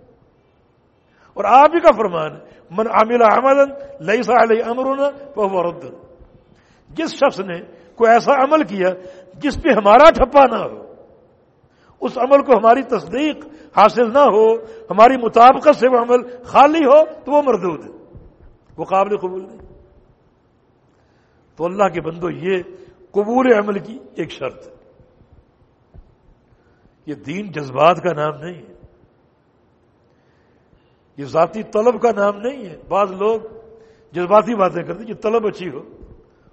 اور آپ ہی کا فرمان ہے، من عامل احمد لئی سا علیہ امرنا وہ رد جس شخص نے کوئی ایسا عمل کیا جس پہ ہمارا ٹھپا نہ ہو، اس عمل کو ہماری تصدیق حاصل نہ ہو، ہماری مطابقت سے وہ عمل خالی ہو، تو وہ مردود ہے۔ وہ قابل قبول نہیں۔ تو اللہ کے بندو، یہ قبول عمل کی ایک شرط ہے۔ یہ دین جذبات کا نام نہیں ہے۔ یہ ذاتی طلب کا نام نہیں ہے۔ بعض لوگ جذباتی باتیں کرتے یہ طلب اچھی ہو،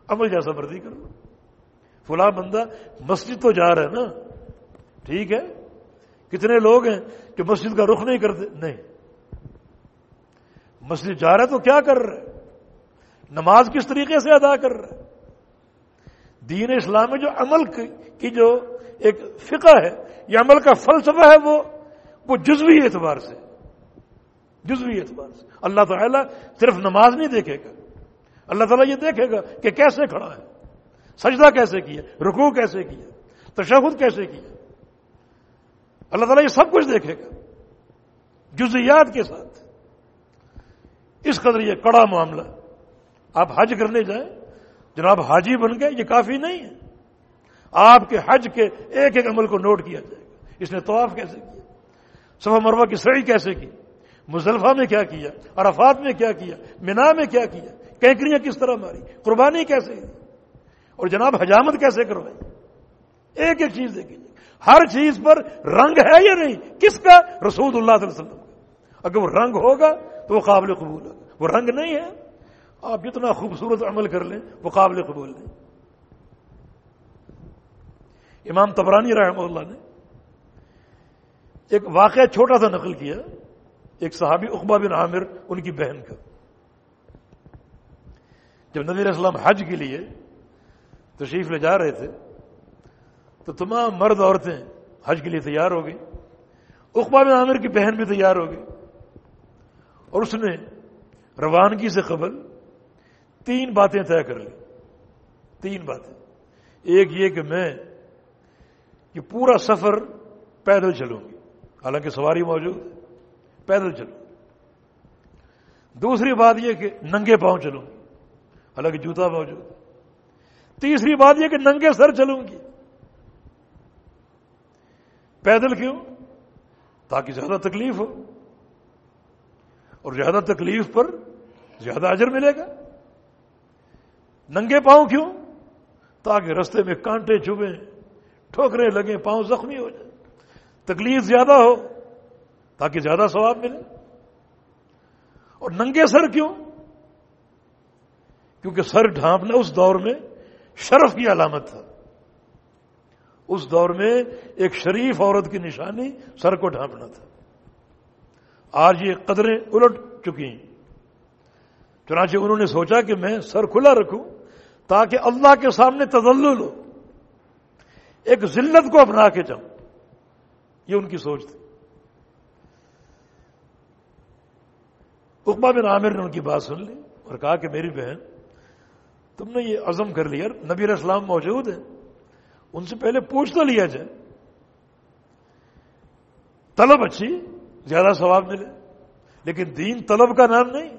عمل جیسا مرضی کر لو فلاں بندہ مسجد تو جا رہا ہے نا، ٹھیک ہے؟ کتنے لوگ ہیں جو مسجد کا رخ نہیں کرتے؟ نہیں۔ مسجد جا رہا ہے تو کیا کر رہے نماز کس طریقے سے ادا کر رہے دین اسلام میں جو عمل کی جو ایک فقہ ہے، یہ عمل کا فلسفہ ہے وہ وہ جزوی اعتبار سے، جزوی اعتبار سے۔ اللہ تعالیٰ صرف نماز نہیں دیکھے گا۔ اللہ تعالیٰ یہ دیکھے گا کہ کیسے کھڑا ہے۔ سجدہ کیسے کیا رکوع کیسے کیا تشہد کیسے کیا اللہ تعالیٰ یہ سب کچھ دیکھے گا۔ جزیات کے ساتھ۔ اس قدر یہ کڑا معاملہ آپ حج کرنے جائیں، جناب حاجی بن گئے، یہ کافی نہیں ہے۔ آپ کے حج کے ایک ایک عمل کو نوٹ کیا جائے گا۔ اس نے طواف کیسے کیا؟ صفحہ مربع کی سڑی کیسے کی؟ مزلفہ میں کیا کیا؟ عرفات میں کیا کیا؟ مینا میں کیا کیا؟ کینکریاں کس طرح ماری؟ قربانی کیسے اور جناب حجامت کیسے کروائی ایک ایک چیز دیکھیے۔ ہر چیز پر رنگ ہے یا نہیں؟ کس کا؟ رسول اللہ صلی اللہ علیہ وسلم کا۔ اگر وہ رنگ ہوگا تو وہ قابل قبول ہوگا۔ وہ رنگ نہیں ہے۔ آپ جتنا خوبصورت عمل کر لیں وہ قابل قبول نہیں امام تبرانی رحمہ اللہ نے ایک واقعہ چھوٹا سا نقل کیا، ایک صحابی اقبا بن عامر، ان کی بہن کا۔ جب نبی علیہ السلام حج کے لیے تشریف لے جا رہے تھے، تو تمام مرد عورتیں حج کے لیے تیار ہو گئی اقبا بن عامر کی بہن بھی تیار ہو گئی۔ اور اس نے روانگی سے قبل تین باتیں طے کر لی تین باتیں۔ ایک یہ کہ میں یہ پورا سفر پیدل چلوں گی۔ حالانکہ سواری موجود ہے۔ پیدل چلوں دوسری بات یہ کہ ننگے پاؤں چلوں گی۔ حالانکہ جوتا موجود ہے۔ تیسری بات یہ کہ ننگے سر چلوں گی۔ پیدل کیوں؟ تاکہ زیادہ تکلیف ہو۔ اور زیادہ تکلیف پر زیادہ اجر ملے گا۔ ننگے پاؤں کیوں؟ تاکہ رستے میں کانٹے چبھیں، ٹھوکرے لگیں، پاؤں زخمی ہو جائیں۔ تکلیف زیادہ ہو تاکہ زیادہ ثواب ملے۔ اور ننگے سر کیوں؟ کیونکہ سر ڈھانپنا اس دور میں شرف کی علامت تھا۔ اس دور میں ایک شریف عورت کی نشانی سر کو ڈھانپنا تھا۔ آج یہ قدریں الٹ چکی ہیں۔ چنانچہ انہوں نے سوچا کہ میں سر کھلا رکھوں۔ تاکہ اللہ کے سامنے تدلل ہو۔ ایک ذلت کو اپنا کے جاؤں۔ یہ ان کی سوچ تھی۔ اقبا بن عامر نے ان کی بات سن لی اور کہا کہ میری بہن، تم نے یہ عزم کر لیا، نبی اسلام موجود ہے ان سے پہلے پوچھ تو لیا جائے۔ طلب اچھی، زیادہ ثواب ملے۔ لیکن دین طلب کا نام نہیں۔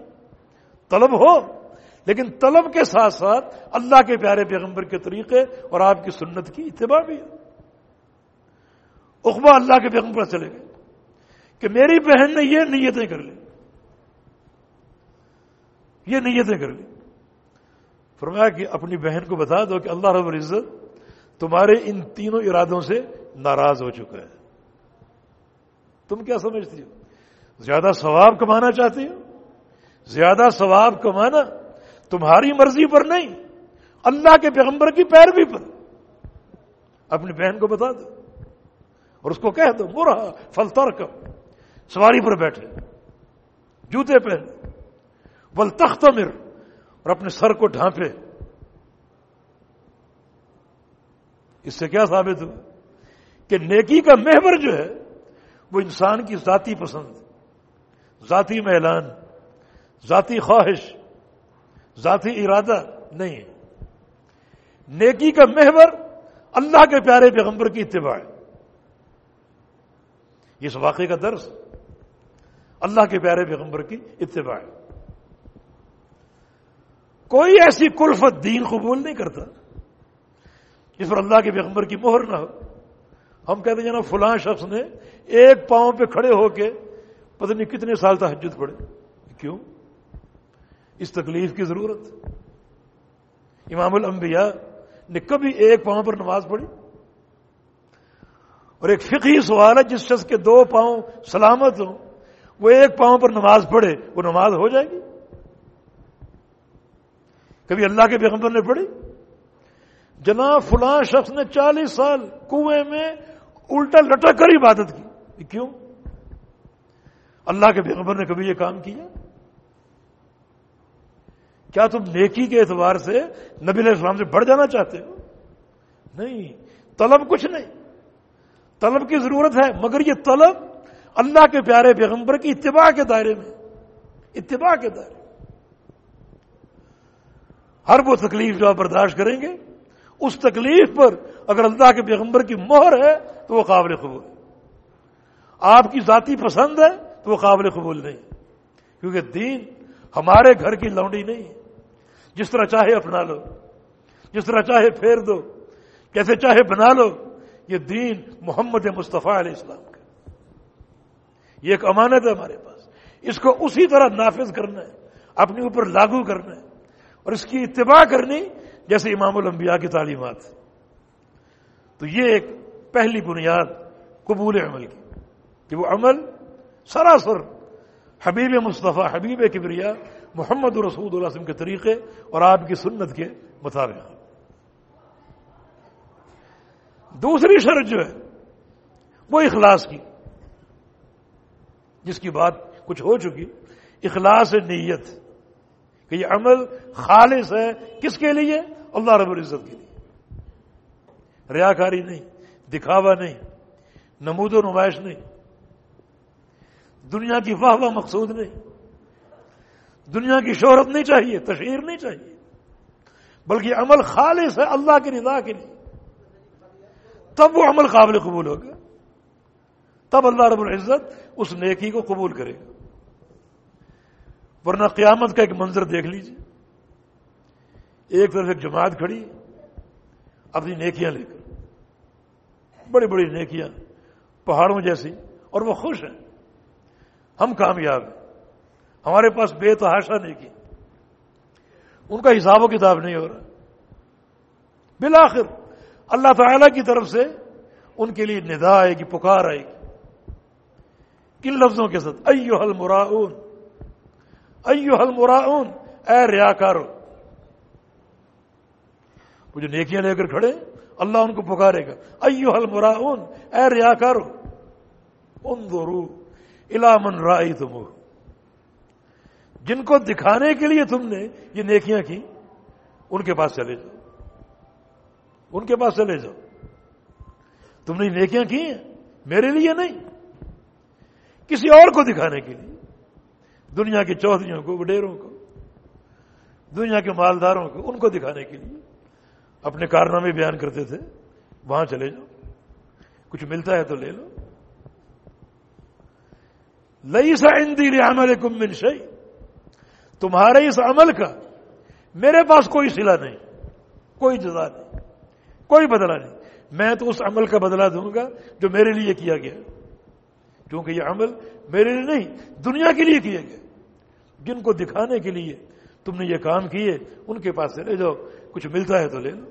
طلب ہو۔ لیکن طلب کے ساتھ ساتھ اللہ کے پیارے پیغمبر کے طریقے اور آپ کی سنت کی اتباع بھی ہے۔ اخبا اللہ کے پیغمبر چلے گئے کہ میری بہن نے یہ نیتیں کر لی یہ نیتیں کر لی فرمایا کہ اپنی بہن کو بتا دو کہ اللہ رب العزت تمہارے ان تینوں ارادوں سے ناراض ہو چکا ہے۔ تم کیا سمجھتی ہو؟ زیادہ ثواب کمانا چاہتی ہو؟ زیادہ ثواب کمانا تمہاری مرضی پر نہیں، اللہ کے پیغمبر کی پیروی پر۔ اپنی بہن کو بتا دو اور اس کو کہہ دو مرا فلتر کا سواری پر بیٹھے جوتے پہنے بل تخت مر اور اپنے سر کو ڈھانپے۔ اس سے کیا ثابت ہوا؟ کہ نیکی کا محور جو ہے، وہ انسان کی ذاتی پسند، ذاتی میلان، ذاتی خواہش ذاتی ارادہ نہیں ہے۔ نیکی کا محور اللہ کے پیارے پیغمبر کی اتباع ہے۔ اس واقعے کا درس اللہ کے پیارے پیغمبر کی اتباع ہے۔ کوئی ایسی کلفت دین قبول نہیں کرتا جس پر اللہ کے پیغمبر کی مہر نہ ہو۔ ہم کہتے ہیں جناب فلاں شخص نے ایک پاؤں پہ کھڑے ہو کے پتہ نہیں کتنے سال تک حجت پڑے کیوں؟ اس تکلیف کی ضرورت۔ امام الانبیاء نے کبھی ایک پاؤں پر نماز پڑھی۔ اور ایک فقہی سوال ہے، جس شخص کے دو پاؤں سلامت ہوں، وہ ایک پاؤں پر نماز پڑھے، وہ نماز ہو جائے گی؟ کبھی اللہ کے پیغمبر نے پڑھی، جناب فلاں شخص نے چالیس سال کنویں میں الٹا لٹک کر عبادت کی۔ کیوں؟ اللہ کے پیغمبر نے کبھی یہ کام کیا؟ کیا تم نیکی کے اعتبار سے نبی علیہ السلام سے بڑھ جانا چاہتے ہو؟ نہیں، طلب کچھ نہیں۔ طلب کی ضرورت ہے، مگر یہ طلب اللہ کے پیارے پیغمبر کی اتباع کے دائرے میں۔ اتباع کے دائرے ہر وہ تکلیف جو آپ برداشت کریں گے، اس تکلیف پر اگر اللہ کے پیغمبر کی مہر ہے، تو وہ قابل قبول آپ کی ذاتی پسند ہے، تو وہ قابل قبول نہیں۔ کیونکہ دین ہمارے گھر کی لونڈی نہیں ہے۔ جس طرح چاہے اپنا لو، جس طرح چاہے پھیر دو، کیسے چاہے بنا لو، یہ دین محمد مصطفیٰ علیہ السلام کا یہ ایک امانت ہے ہمارے پاس۔ اس کو اسی طرح نافذ کرنا ہے، اپنے اوپر لاگو کرنا ہے اور اس کی اتباع کرنی، جیسے امام الانبیاء کی تعلیمات تو یہ ایک پہلی بنیاد قبول عمل کی، کہ وہ عمل سراسر حبیب مصطفیٰ، حبیب کبریا محمد رسول اللہ وسلم کے طریقے اور آپ کی سنت کے مطابق دوسری شرط جو ہے، وہ اخلاص کی، جس کی بات کچھ ہو چکی۔ اخلاص نیت، کہ یہ عمل خالص ہے کس کے لیے؟ اللہ رب العزت کے لیے۔ ریاکاری نہیں، دکھاوا نہیں، نمود و نمائش نہیں۔ دنیا کی واہ واہ مقصود نہیں۔ دنیا کی شہرت نہیں چاہیے، تشہیر نہیں چاہیے۔ بلکہ عمل خالص ہے، اللہ کی رضا کے لیے۔ تب وہ عمل قابل قبول ہوگا۔ تب اللہ رب العزت اس نیکی کو قبول کرے گا۔ ورنہ قیامت کا ایک منظر دیکھ لیجیے ایک طرف ایک جماعت کھڑی، اپنی نیکیاں لے کر۔ بڑی بڑی نیکیاں، پہاڑوں جیسی، اور وہ خوش ہیں۔ ہم کامیاب ہیں۔ ہمارے پاس بے تحاشا نیکی ان کا حساب و کتاب نہیں ہو رہا۔ بالآخر، اللہ تعالی کی طرف سے ان کے لیے ندا آئے گی، پکار آئے گی۔ کن لفظوں کے ساتھ؟ ایو حل مراؤن ایو حل مراؤن اے ریا کارو وہ جو نیکیاں لے کر کھڑے، اللہ ان کو پکارے گا۔ ایو حل مراؤن اے ریا کارو ان دو من رائی تم جن کو دکھانے کے لیے تم نے یہ نیکیاں کی، ان کے پاس چلے جاؤ۔ ان کے پاس چلے جاؤ۔ تم نے نیکیاں کی ہیں؟ میرے لیے نہیں۔ کسی اور کو دکھانے کے لیے۔ دنیا کے چودھریوں کو، وڈیروں کو، دنیا کے مالداروں کو ان کو دکھانے کے لیے۔ اپنے کارنامے بیان کرتے تھے، وہاں چلے جاؤ۔ کچھ ملتا ہے تو لے لو۔ لئی سا اندی عمل کم من شی تمہارے اس عمل کا میرے پاس کوئی سلا نہیں، کوئی جزا نہیں، کوئی بدلہ نہیں۔ میں تو اس عمل کا بدلہ دوں گا جو میرے لیے کیا گیا۔ کیونکہ یہ عمل میرے لیے نہیں، دنیا کے لیے کیا گیا۔ جن کو دکھانے کے لیے تم نے یہ کام کیے، ان کے پاس سے لے جاؤ، کچھ ملتا ہے تو لے لو۔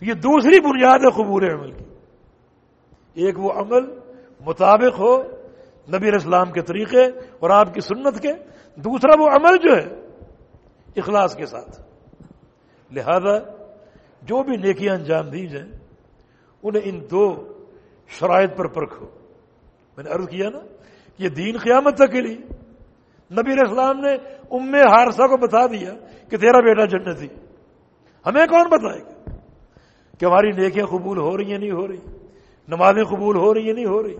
یہ دوسری بنیاد ہے قبور عمل کی۔ ایک وہ عمل مطابق ہو نبی اسلام کے طریقے اور آپ کی سنت کے۔ دوسرا وہ عمل جو ہے، اخلاص کے ساتھ۔ لہذا جو بھی نیکیاں انجام دی جائیں، انہیں ان دو شرائط پر پرکھو میں نے عرض کیا نا یہ دین قیامت تک کے لیے۔ نبی اسلام نے ام ہارسا کو بتا دیا کہ تیرا بیٹا جنتی۔ ہمیں کون بتائے گا کہ ہماری نیکیاں قبول ہو رہی ہیں، نہیں ہو رہی؟ نمازیں قبول ہو رہی ہیں، نہیں ہو رہی؟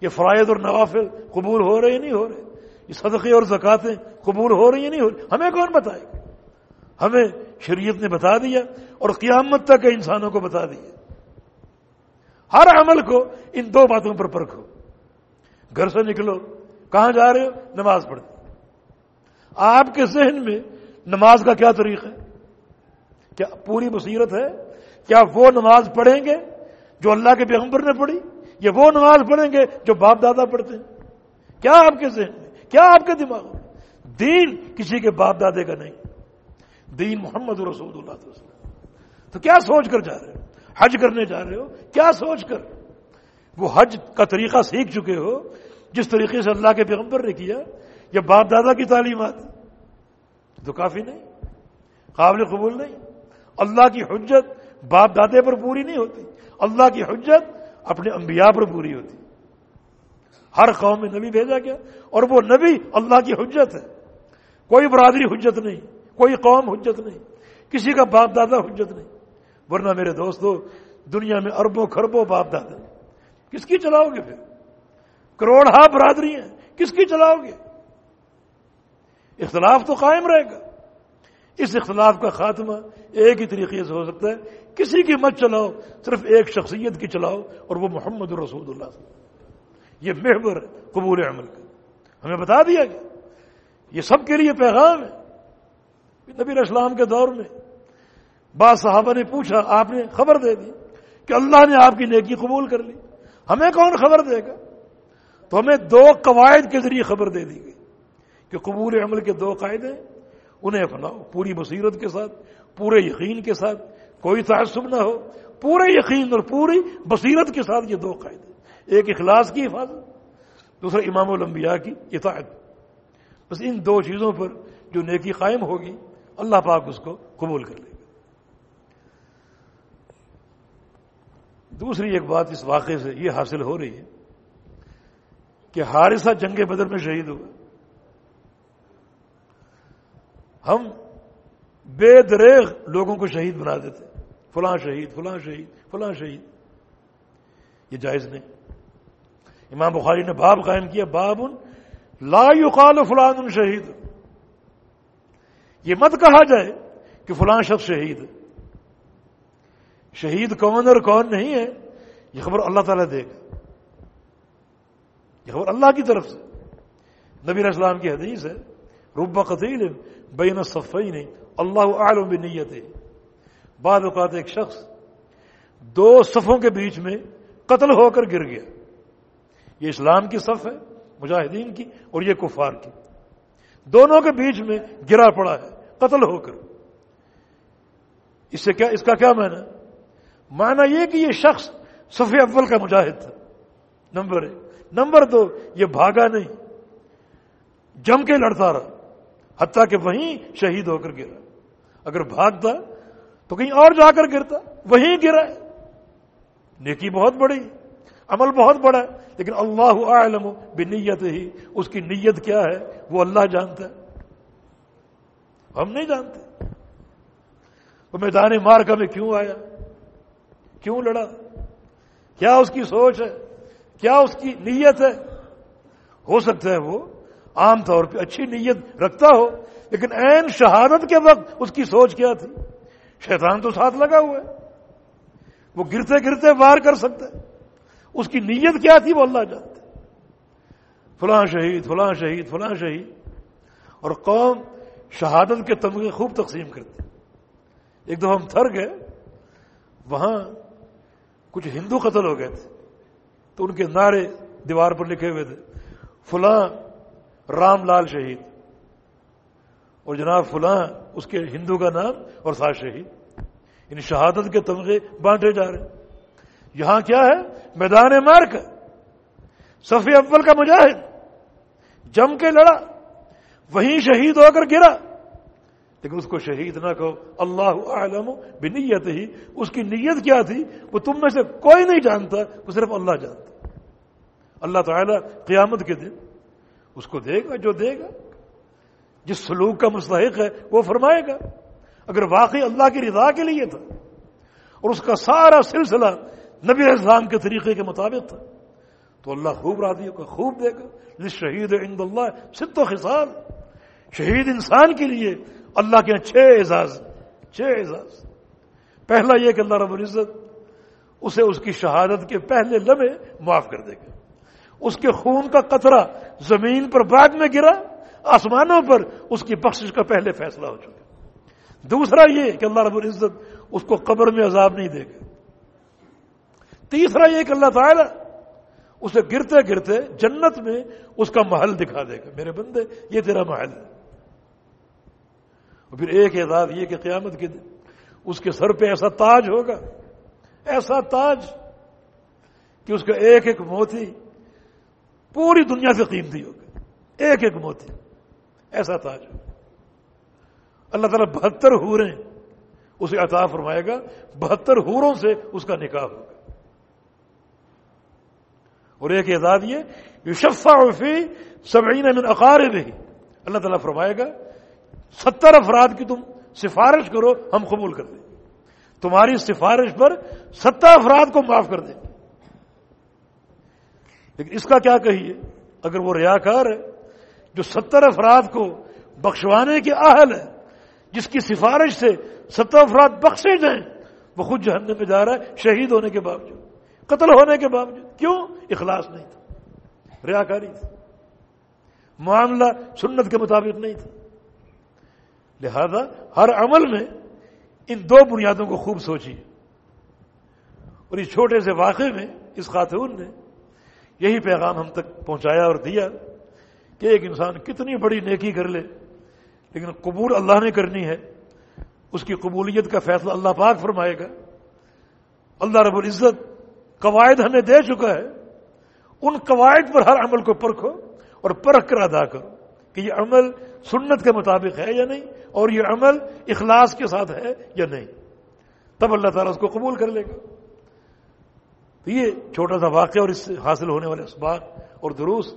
یہ فرائض اور نوافل قبول ہو رہے ہیں نہیں ہو رہے یہ صدقے اور زکاتیں قبول ہو رہی ہیں نہیں ہو رہی؟ ہمیں کون بتائے گا؟ ہمیں شریعت نے بتا دیا اور قیامت تک انسانوں کو بتا دیا۔ ہر عمل کو ان دو باتوں پر پرکھو۔ گھر سے نکلو۔ کہاں جا رہے ہو؟ نماز پڑھتے آپ کے ذہن میں نماز کا کیا طریقہ ہے؟ کیا پوری بصیرت ہے؟ کیا وہ نماز پڑھیں گے جو اللہ کے پیغمبر نے پڑھی؟ یہ وہ نماز پڑھیں گے جو باپ دادا پڑھتے ہیں۔ کیا آپ کے ذہن میں، کیا آپ کے دماغ میں؟ دین کسی کے باپ دادے کا نہیں۔ دین محمد رسول اللہ تو کیا سوچ کر جا رہے ہو؟ حج کرنے جا رہے ہو؟ کیا سوچ کر؟ وہ حج کا طریقہ سیکھ چکے ہو، جس طریقے سے اللہ کے پیغمبر نے کیا یا باپ دادا کی تعلیمات۔ تو کافی نہیں، قابل قبول نہیں۔ اللہ کی حجت باپ دادے پر پوری نہیں ہوتی۔ اللہ کی حجت اپنے انبیاء پر پوری ہوتی۔ ہر قوم میں نبی بھیجا گیا اور وہ نبی اللہ کی حجت ہے۔ کوئی برادری حجت نہیں، کوئی قوم حجت نہیں، کسی کا باپ دادا حجت نہیں۔ ورنہ میرے دوستو، دنیا میں اربوں خربوں باپ دادا کس کی چلاؤ گے پھر؟ کروڑ ہا برادری ہیں، کس کی چلاؤ گے؟ اختلاف تو قائم رہے گا۔ اس اختلاف کا خاتمہ ایک ہی طریقے سے ہو سکتا ہے۔ کسی کی مت چلاؤ، صرف ایک شخصیت کی چلاؤ اور وہ محمد رسول اللہ یہ محور ہے قبول عمل کا۔ ہمیں بتا دیا گیا۔ یہ سب کے لیے پیغام ہے۔ نبی اسلام کے دور میں بعض صحابہ نے پوچھا، آپ نے خبر دے دی کہ اللہ نے آپ کی نیکی قبول کر لی۔ ہمیں کون خبر دے گا؟ تو ہمیں دو قواعد کے ذریعے خبر دے دی گئی کہ قبول عمل کے دو قاعدے انہیں اپناؤ، پوری بصیرت کے ساتھ، پورے یقین کے ساتھ، کوئی تعصب نہ ہو، پورے یقین اور پوری بصیرت کے ساتھ یہ دو قاعدے ایک اخلاص کی حفاظت، دوسرا امام الانبیاء کی اطاعت۔ بس ان دو چیزوں پر جو نیکی قائم ہوگی، اللہ پاک اس کو قبول کر لے گا۔ دوسری ایک بات اس واقعے سے یہ حاصل ہو رہی ہے کہ حارثہ جنگ بدر میں شہید ہوا۔ ہم بے دریغ لوگوں کو شہید بنا دیتے فلاں شہید فلاں شہید فلاں شہید۔ یہ جائز نہیں۔ امام بخاری نے باب قائم کیا باب ان لا يقال فلان شہید۔ یہ مت کہا جائے کہ فلاں شخص شہید شہید کون اور کون نہیں ہے، یہ خبر اللہ تعالیٰ دے گا۔ یہ خبر اللہ کی طرف سے۔ نبی اسلام کی حدیث ہے، رب قطیل بین صفی نہیں اللہ عالم بھی نیت ہے بعض اوقات ایک شخص دو صفوں کے بیچ میں قتل ہو کر گر گیا. یہ اسلام کی صف ہے، مجاہدین کی اور یہ کفار کی. دونوں کے بیچ میں گرا پڑا ہے، قتل ہو کر. اس سے کیا، اس کا کیا معنی؟ معنی یہ کہ یہ شخص صف اول کا مجاہد تھا. نمبر ایک. نمبر دو، یہ بھاگا نہیں، جم کے لڑتا رہا. حتیٰ کہ وہیں شہید ہو کر گرا۔ اگر بھاگتا تو کہیں اور جا کر گرتا، وہیں گرا۔ نیکی بہت بڑی عمل بہت بڑا ہے، لیکن اللہ عالم بنیت ہی اس کی نیت کیا ہے، وہ اللہ جانتا ہے۔ ہم نہیں جانتے۔ وہ میدان مارکا میں کیوں آیا؟ کیوں لڑا؟ کیا اس کی سوچ ہے؟ کیا اس کی نیت ہے؟ ہو سکتا ہے وہ عام طور پہ اچھی نیت رکھتا ہو، لیکن عین شہادت کے وقت اس کی سوچ کیا تھی؟ شیطان تو ساتھ لگا ہوا ہے۔ وہ گرتے گرتے وار کر سکتا ہے۔ اس کی نیت کیا تھی وہ اللہ جانتے فلاں شہید فلاں شہید فلاں شہید۔ اور قوم شہادت کے تمغے خوب تقسیم کرتے ایک دفعہ ہم تھر گئے، وہاں کچھ ہندو قتل ہو گئے تھے۔ تو ان کے نعرے دیوار پر لکھے ہوئے تھے۔ فلاں رام لال شہید۔ اور جناب فلاں، اس کے ہندو کا نام اور سات شہید۔ ان شہادت کے تمغے بانٹے جا رہے یہاں کیا ہے؟ میدان مارک صفی اول کا مجاہد۔ جم کے لڑا۔ وہیں شہید ہو کر گرا۔ لیکن اس کو شہید نہ کہو۔ اللہ عالم بنیت ہی اس کی نیت کیا تھی؟ وہ تم میں سے کوئی نہیں جانتا، وہ صرف اللہ جانتا۔ اللہ تعالی قیامت کے دن اس کو دے گا جو دے گا۔ جس سلوک کا مستحق ہے، وہ فرمائے گا۔ اگر واقعی اللہ کی رضا کے لیے تھا، اور اس کا سارا سلسلہ نبی اسلام کے طریقے کے مطابق تھا، تو اللہ خوب راضی ہوگا، خوب دے گا۔ شہید عند اللہ ست و خسال شہید انسان کے لیے اللہ کے ہاں چھ اعزاز چھ اعزاز۔ پہلا یہ کہ اللہ رب العزت اسے اس کی شہادت کے پہلے لمحے معاف کر دے گا۔ اس کے خون کا قطرہ زمین پر بعد میں گرا، آسمانوں پر اس کی بخشش کا پہلے فیصلہ ہو چکا۔ دوسرا یہ کہ اللہ رب العزت اس کو قبر میں عذاب نہیں دے گا۔ تیسرا یہ کہ اللہ تعالی اسے گرتے گرتے جنت میں اس کا محل دکھا دے گا۔ میرے بندے، یہ تیرا محل ہے۔ اور پھر ایک اعداد یہ کہ قیامت کے دن اس کے سر پہ ایسا تاج ہوگا، ایسا تاج کہ اس کا ایک ایک موتی پوری دنیا سے قیمتی ہوگا ایک ایک موتی۔ ایسا تاج۔ ہوگا اللہ تعالیٰ بہتر ہوریں۔ اسے عطا فرمائے گا۔ بہتر ہوروں سے اس کا نکاح ہوگا۔ اور ایک اعداد یہ شفا فی سبعین من اقارب ہی اللہ تعالیٰ فرمائے گا، ستر افراد کی تم سفارش کرو، ہم قبول کر دیں۔ تمہاری سفارش پر ستر افراد کو معاف کر دیں۔ لیکن اس کا کیا کہیے؟ اگر وہ ریاکار ہے، جو ستر افراد کو بخشوانے کے اہل ہے جس کی سفارش سے ستر افراد بخشے جائیں وہ خود جہنم میں جا رہا ہے، شہید ہونے کے باوجود، قتل ہونے کے باوجود۔ کیوں؟ اخلاص نہیں تھا، ریاکاری تھی۔ معاملہ سنت کے مطابق نہیں تھا۔ لہذا ہر عمل میں ان دو بنیادوں کو خوب سوچیے۔ اور اس چھوٹے سے واقعے میں اس خاتون نے یہی پیغام ہم تک پہنچایا اور دیا کہ ایک انسان کتنی بڑی نیکی کر لے، لیکن قبول اللہ نے کرنی ہے، اس کی قبولیت کا فیصلہ اللہ پاک فرمائے گا۔ اللہ رب العزت قواعد ہمیں دے چکا ہے۔ ان قواعد پر ہر عمل کو پرکھو اور پرکھ کر ادا کرو کہ یہ عمل سنت کے مطابق ہے یا نہیں، اور یہ عمل اخلاص کے ساتھ ہے یا نہیں۔ تب اللہ تعالیٰ اس کو قبول کر لے گا۔ تو یہ چھوٹا سا واقعہ اور اس سے حاصل ہونے والے اسباق اور دروس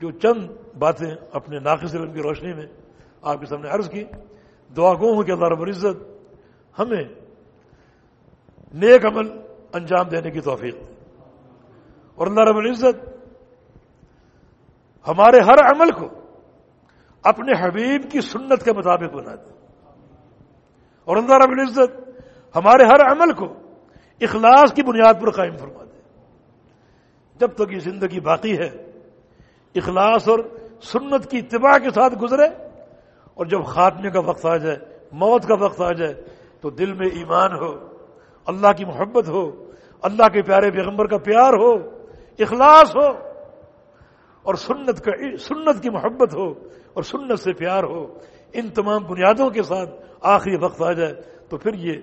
جو چند باتیں اپنے ناقص علم کی روشنی میں آپ کے سامنے عرض کی، دعا گو ہوں کہ اللہ رب العزت ہمیں نیک عمل انجام دینے کی توفیق اور اللہ رب العزت ہمارے ہر عمل کو اپنے حبیب کی سنت کے مطابق بنا دے۔ اور اللہ رب العزت ہمارے ہر عمل کو اخلاص کی بنیاد پر قائم فرما دے جب تک یہ زندگی باقی ہے، اخلاص اور سنت کی اتباع کے ساتھ گزرے اور جب خاتمے کا وقت آ جائے، موت کا وقت آ جائے، تو دل میں ایمان ہو، اللہ کی محبت ہو، اللہ کے پیارے پیغمبر کا پیار ہو، اخلاص ہو اور سنت کا سنت کی محبت ہو اور سنت سے پیار ہو، ان تمام بنیادوں کے ساتھ آخری وقت آ جائے، تو پھر یہ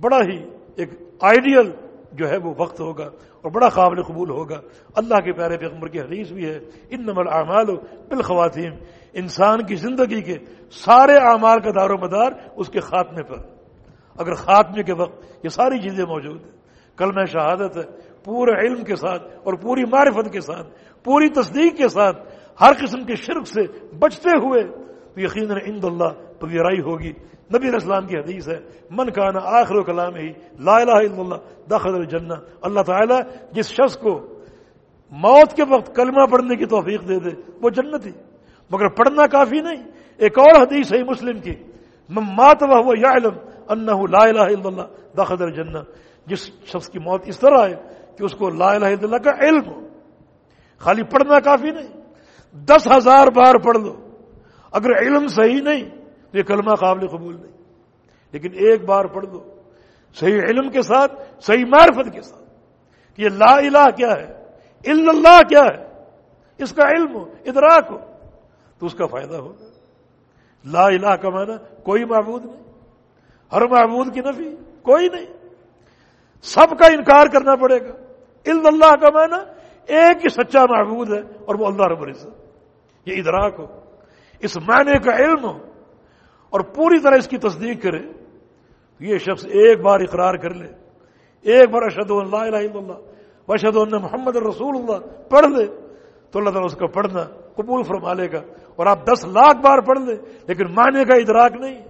بڑا ہی ایک آئیڈیل جو ہے وہ وقت ہوگا اور بڑا قابل قبول ہوگا۔ اللہ کے پیارے پیغمبر کی حدیث بھی ہے ان نمل اعمال بالخواتین انسان کی زندگی کے سارے اعمال کا دار و مدار اس کے خاتمے پر۔ اگر خاتمے کے وقت یہ ساری چیزیں موجود ہیں کل میں شہادت ہے، پورے علم کے ساتھ اور پوری معرفت کے ساتھ، پوری تصدیق کے ساتھ ہر قسم کے شرک سے بچتے ہوئے، تو یقیناً عند اللہ پذیرائی ہوگی۔ نبی اسلام کی حدیث ہے، من کا نا آخر و کلام ہی لا الہ الا اللہ داخل الجنہ۔ اللہ تعالیٰ جس شخص کو موت کے وقت کلمہ پڑھنے کی توفیق دے دے، وہ جنتی۔ مگر پڑھنا کافی نہیں۔ ایک اور حدیث ہے مسلم کی مات وہ یا علم انہ لا الہ الا اللہ داخل الجنہ۔ جس شخص کی موت اس طرح ہے کہ اس کو لا الہ الا اللہ کا علم ہو۔ خالی پڑھنا کافی نہیں۔ دس ہزار بار پڑھ لو۔ اگر علم صحیح نہیں تو یہ کلمہ قابل قبول نہیں۔ لیکن ایک بار پڑھ دو صحیح علم کے ساتھ، صحیح معرفت کے ساتھ، کہ یہ لا الہ کیا ہے، الا اللہ کیا ہے، اس کا علم ہو، ادراک ہو، تو اس کا فائدہ ہوگا۔ لا الہ کا معنی کوئی معبود نہیں، ہر معبود کی نفی کوئی نہیں۔ سب کا انکار کرنا پڑے گا۔ الا اللہ کا معنی ایک ہی سچا معبود ہے اور وہ اللہ رب العزت، یہ ادراک ہو۔ اس معنی کا علم ہو۔ اور پوری طرح اس کی تصدیق کرے یہ شخص ایک بار اقرار کر لے، ایک بار اشد اللہ الہ الا اللہ وشد اللہ محمد رسول اللہ پڑھ لے، تو اللہ تعالیٰ اس کا پڑھنا قبول فرما لے گا اور آپ دس لاکھ بار پڑھ لیں، لیکن معنی کا ادراک نہیں۔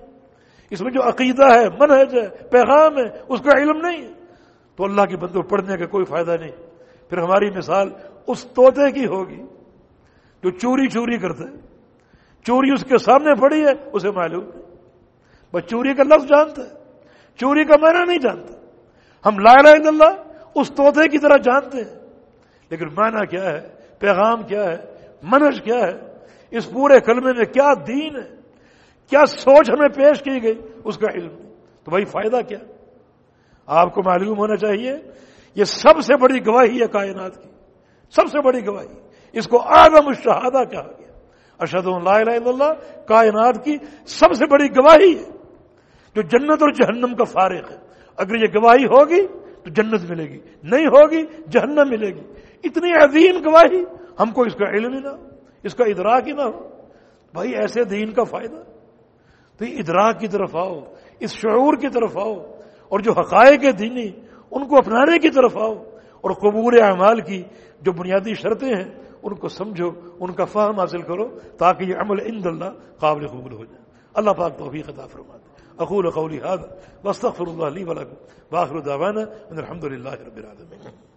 اس میں جو عقیدہ ہے، منہج ہے، پیغام ہے، اس کا علم نہیں۔ تو اللہ کی بندوں، پڑھنے کا کوئی فائدہ نہیں۔ پھر ہماری مثال اس طوطے کی ہوگی جو چوری چوری کرتے چوری اس کے سامنے پڑی ہے، اسے معلوم نہیں۔ بس چوری کا لفظ جانتا ہے، چوری کا معنی نہیں جانتا۔ ہم لا الہ الا اللہ اس طوطے کی طرح جانتے ہیں۔ لیکن معنی کیا ہے؟ پیغام کیا ہے؟ منج کیا ہے؟ اس پورے کلمے میں کیا دین ہے؟ کیا سوچ ہمیں پیش کی گئی؟ اس کا علم۔ تو بھائی فائدہ کیا؟ آپ کو معلوم ہونا چاہیے، یہ سب سے بڑی گواہی ہے کائنات کی۔ سب سے بڑی گواہی۔ اس کو آدم الشہادہ کہا گیا۔ ارشد اللہ، کائنات کی سب سے بڑی گواہی ہے، جو جنت اور جہنم کا فارغ ہے۔ اگر یہ گواہی ہوگی تو جنت ملے گی، نہیں ہوگی جہنم ملے گی۔ اتنی عظیم گواہی، ہم کو اس کا علم ہی نہ ہو، اس کا ادراک ہی نہ ہو۔ بھائی، ایسے دین کا فائدہ؟ تو ادراک کی طرف آؤ، اس شعور کی طرف آؤ، اور جو حقائق دینی، ان کو اپنانے کی طرف آؤ، اور قبور اعمال کی جو بنیادی شرطیں ہیں ان کو سمجھو، ان کا فہم حاصل کرو تاکہ یہ عمل عند اللہ قابل قبول ہو جائے۔ اللہ پاک توفیق عطا فرماتے اقول قولی هذا، واستغفر الله لي ولكم واخر دعوانا ان الحمد لله رب العالمين